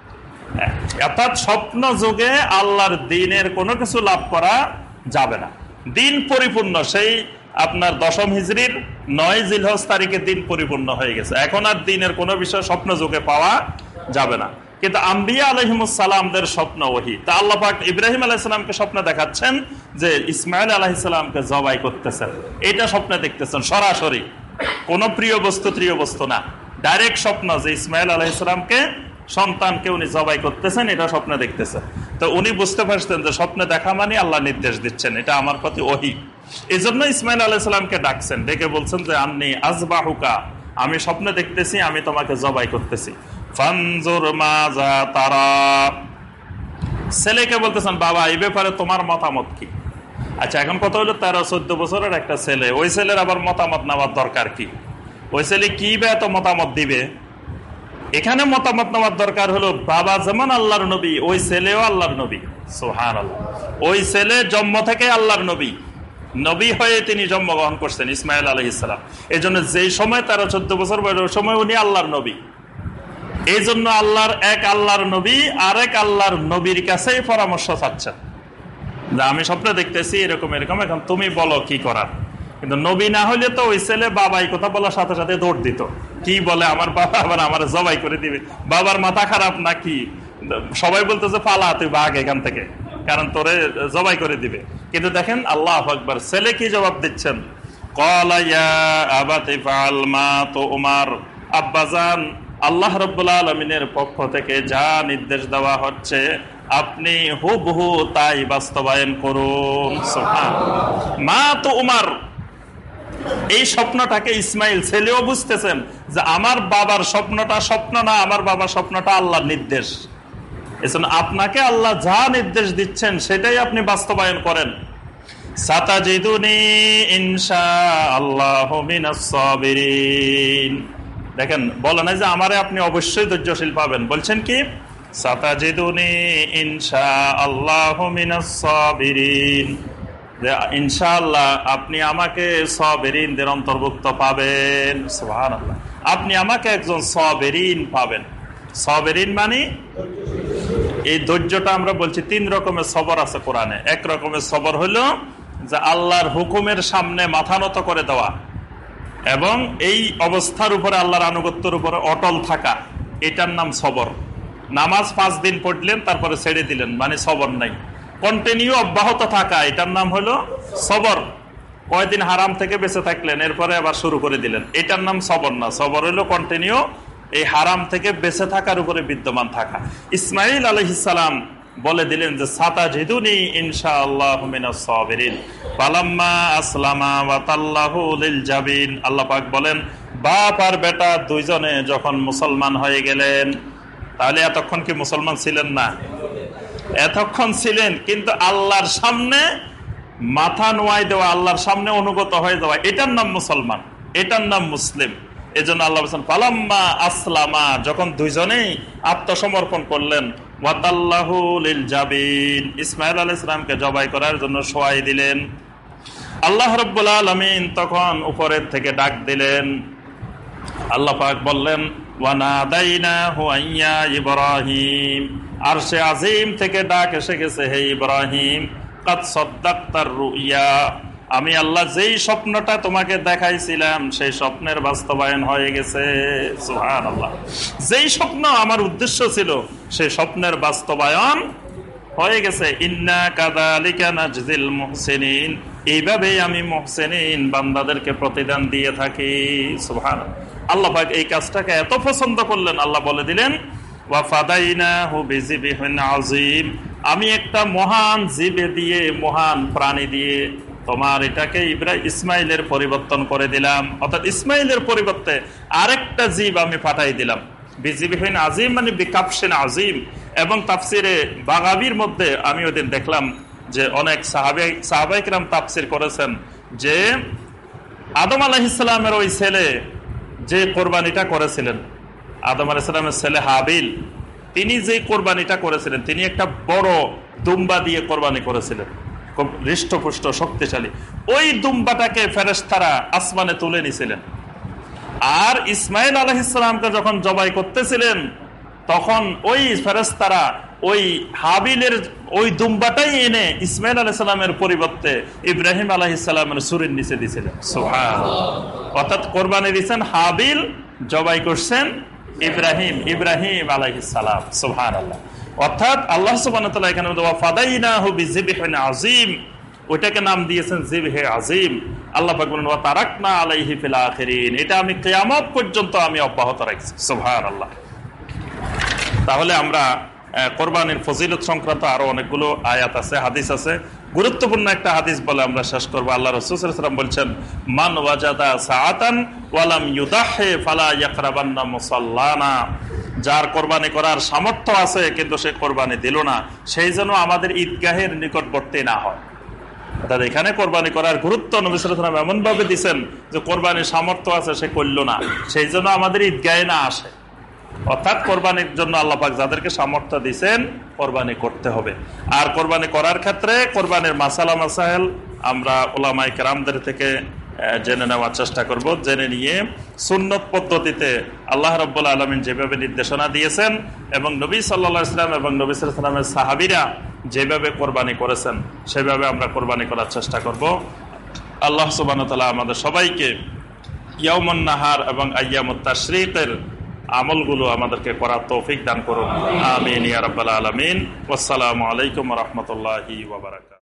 অর্থাৎ স্বপ্ন যুগে আল্লাহর দিনের কোনো কিছু লাভ করা যাবে না। দিন পরিপূর্ণ, সেই আপনার দশম হিজড়ির নয় জিলহজ তারিখে দিন পরিপূর্ণ হয়ে গেছে। এখন আর দিনের কোনো বিষয় স্বপ্ন যুগে পাওয়া যাবে না। কিন্তু আম্বিয়া আলহিমুসালামদের স্বপ্ন ওহি। তা আল্লাহ ইব্রাহিম আলাইসালামকে স্বপ্ন দেখাচ্ছেন যে ইসমাইল আলাহিসাল্লামকে জবাই করতেছেন। এটা স্বপ্নে দেখতেছেন, সরাসরি। কোন প্রিয় বস্তু প্রিয় বস্তু না। ডাইরেক্ট স্বপ্ন যে ইসমাইল আলাহিসাল্লামকে সন্তানকে উনি জবাই করতেছেন এটা স্বপ্নে দেখতেছেন তো উনি বুঝতে পারছেন যে স্বপ্নে দেখা মানে আল্লাহ নির্দেশ দিচ্ছেন, এটা আমার প্রতি ওহি। এই জন্য ইসমাইল আলাইসাল্লামকে ডাকছেন, ডেকে বলছেন যে, আন্নি আজবাহুকা, আমি স্বপ্নে দেখতেছি, আমি তোমাকে জবাই করতেছি। তারা। ছেলেকে বলতেছেন, বাবা, এই ব্যাপারে তোমার মতামত কি? আচ্ছা এখন কত হলো তেরো, চোদ্দ বছরের একটা ছেলে, ওই ছেলের আবার মতামত নেওয়ার দরকার কি? ওই ছেলে কি বা এত মতামত দিবে? এখানে মতামত নেওয়ার দরকার হলো, বাবা যেমন আল্লাহর নবী, ওই ছেলেও আল্লাহর নবী। সোহান আল্লাহ ওই ছেলে জন্ম থেকে আল্লাহর নবী। নবী হয়ে তিনি জন্মগ্রহণ করছেন ইসমাইল আলহ ইসলাম এই জন্য যেই সময় তেরো চোদ্দ বছর বয়স, ওই সময় উনি আল্লাহর নবী। এই জন্য আল্লাহর এক আল্লাহর নবী, আরেক আল্লাহর নবীর কাছেই পরামর্শ চাচ্ছেন। আমি স্বপ্নে দেখতেছি এরকম এরকম, এখন তুমি বলো কি করার? কিন্তু নবী না হলে তো ওই ছেলে বাবাই কথা বলার সাথে সাথে দৌড় দিত। কি বলে আমার বাবা? আবার আমার জবাই করে দিবে। বাবার মাথা খারাপ না কি সবাই বলতেছে, পালা, তুই বাঘ এখান থেকে। কারণ তোরে জবাই করে দিবে। কিন্তু দেখেন, আল্লাহ আকবর। ছেলে কি জবাব দিচ্ছেন? আব্বাজান আল্লাহ রব্বুল পক্ষ থেকে যা নির্দেশ দেওয়া হচ্ছে, আপনি হুবহু তাই বাস্তবায়ন করুন। মা তো উমার এই স্বপ্নটাকে ইসমাইল ছেলেও বুঝতেছেন যে আমার বাবার স্বপ্নটা স্বপ্ন না, আমার বাবার স্বপ্নটা আল্লাহর নির্দেশ। এজন্য আপনাকে আল্লাহ যা নির্দেশ দিচ্ছেন সেটাই আপনি বাস্তবায়ন করেন। দেখেন, বলে না যে আমারে আপনি অবশ্যই ধৈর্যশীল পাবেন। বলছেন কি? সাতাজিদুনি ইনশা আল্লাহ ইনশাআল্লাহ আপনি আমাকে সবেরিনদের অন্তর্ভুক্ত পাবেন। আপনি আমাকে একজন সবেরিন পাবেন। সবেরিন মানে এই ধৈর্যটা আমরা বলছি তিন রকমের সবর আছে কোরআনে। এক রকমের সবর হলো যে আল্লাহর হুকুমের সামনে মাথা নত করে দেওয়া এবং এই অবস্থার উপরে আল্লাহর আনুগত্যের উপরে অটল থাকা, এটার নাম সবর। নামাজ পাঁচ দিন পড়লেন, তারপরে ছেড়ে দিলেন মানে সবর নাই। কন্টিনিউ অব্যাহত থাকা। এটার নাম হলো সবর। কয়দিন হারাম থেকে বেঁচে থাকলেন, এরপরে আবার শুরু করে দিলেন। এটার নাম সবর না। সবর হলো কন্টিনিউ এই হারাম থেকে বেঁচে থাকার উপরে বিদ্যমান থাকা। ইসমাইল আলহিসাম বলে দিলেন যে সাতা জিদুনি ইনশা আল্লাহ পালাম্মা আসলামা জাবিন। আল্লাহ পাক বলেন, বাপ আর বেটা দুইজনে যখন মুসলমান হয়ে গেলেন, তাহলে এতক্ষণ কি মুসলমান ছিলেন না? এতক্ষণ ছিলেন, কিন্তু আল্লাহর সামনে মাথা নোয়াই দেওয়া, আল্লাহর সামনে অনুগত হয়ে যাওয়া, এটার নাম মুসলমান, এটার নাম মুসলিম। এই জন্য আল্লাহ বলছেন পালাম্মা আসলামা যখন দুইজনেই আত্মসমর্পণ করলেন জাবিন ইসমাইল আল ইসলামকে জবাই করার জন্য সোয়াই দিলেন। আল্লাহ তখন উপরের থেকে ডাক দিলেন। বললেন ইব্রাহিম। আর সে আজিম থেকে ডাক এসে গেছে, হে ইব্রাহিম আমি আল্লাহ যেই স্বপ্নটা তোমাকে দেখাইছিলাম, সেই স্বপ্নের বাস্তবায়ন হয়ে গেছে। যেই স্বপ্ন আমার উদ্দেশ্য ছিল সেই স্বপ্নের বাস্তবায়ন হয়ে গেছে। ইন্না কাদালিকা এইভাবেই আমি মুহসিনিন বান্দাদেরকে প্রতিদান দিয়ে থাকি। সুহান আল্লাহ পাক এই কাজটাকে এত পছন্দ করলেন, আল্লাহ বলে দিলেন আজিম আমি একটা মহান জীবে দিয়ে, মহান প্রাণী দিয়ে তোমার এটাকে ইব্রাহিম ইসমাইলের পরিবর্তন করে দিলাম। অর্থাৎ ইসমাইলের পরিবর্তে আরেকটা জীব আমি পাঠাই দিলাম। বিজিবিহীন আজিম মানে বিকাপসেন আজিম এবং তাফসিরে বাগাবির মধ্যে আমি ওদিন দেখলাম যে অনেক সাহাবাই সাহাবাইকরাম তাফসির করেছেন যে আদম আলাহিসাল্লামের ওই ছেলে যে কোরবানিটা করেছিলেন, আদম আলাহিসাল্লামের ছেলে হাবিল, তিনি যে কোরবানিটা করেছিলেন, তিনি একটা বড় দুম্বা দিয়ে কোরবানি করেছিলেন। খুব হৃষ্টপুষ্ট, শক্তিশালী। ওই দুম্বাটাকে ফেরেস্তারা আসমানে তুলে নিছিলেন। আর ইসমাইল আলহিসামকে যখন জবাই করতেছিলেন, তখন ওই ফেরেস্তারা ওই হাবিলের ওই দুম্বাটাই এনে ইসমাইল আলাহিসাল্লামের পরিবর্তে ইব্রাহিম আলাহিসাল্লামের সুরের নিচে দিয়েছিলেন। অর্থাৎ কোরবানি দিয়েছেন হাবিল, জবাই করছেন ইব্রাহিম ইব্রাহিম আলাইসালাম সোহান আল্লাহ অর্থাৎ আল্লাহ সুবাহ এখানে ওইটাকে নাম দিয়েছেন জিবহে আজিম আল্লাহ তারাক না আলাইহি ফিলাখিন এটা আমি কেয়ামত পর্যন্ত আমি অব্যাহত রাখছি। সোহান আল্লাহ তাহলে আমরা কোরবানির ফজিলত সংক্রান্ত আরও অনেকগুলো আয়াত আছে, হাদিস আছে। গুরুত্বপূর্ণ একটা হাদিস বলে আমরা শেষ করব। আল্লাহ রসুলাম বলছেন, মান ওয়াজাদা ওয়ালাম ইউদাহে ফালা যার কোরবানি করার সামর্থ্য আছে, কিন্তু সে কোরবানি দিল না। সেই জন্য আমাদের ঈদগাহের নিকটবর্তী না হয়। অর্থাৎ এখানে কোরবানি করার গুরুত্ব নবিসাম এমনভাবে দিচ্ছেন যে কোরবানির সামর্থ্য আছে, সে করল না। সেই জন্য আমাদের ঈদগাহে না আসে। অর্থাৎ কোরবানির জন্য আল্লাপাক যাদেরকে সামর্থ্য দিচ্ছেন কোরবানি করতে হবে। আর কোরবানি করার ক্ষেত্রে কোরবানির মাসালা মাসাহেল আমরা ওলামাই কেরামদের থেকে জেনে নেওয়ার চেষ্টা করব। জেনে নিয়ে সুন্নত পদ্ধতিতে আল্লাহ রব্বুল আলমিন যেভাবে নির্দেশনা দিয়েছেন এবং নবী সাল্লা ইসলাম এবং নবী সাল্লামের সাহাবিরা যেভাবে কোরবানি করেছেন, সেভাবে আমরা কোরবানি করার চেষ্টা করব। আল্লাহ সুবান আমাদের সবাইকে ইয়ামন্নাহার এবং আয়ামুত্তাশরিকের আমলগুলো আমাদেরকে করার তৌফিক দান করুন। আমিন ইয়ারব্বাল আলমিন। আসসালামু আলাইকুম রহমতুল্লাহি ওবরাকাত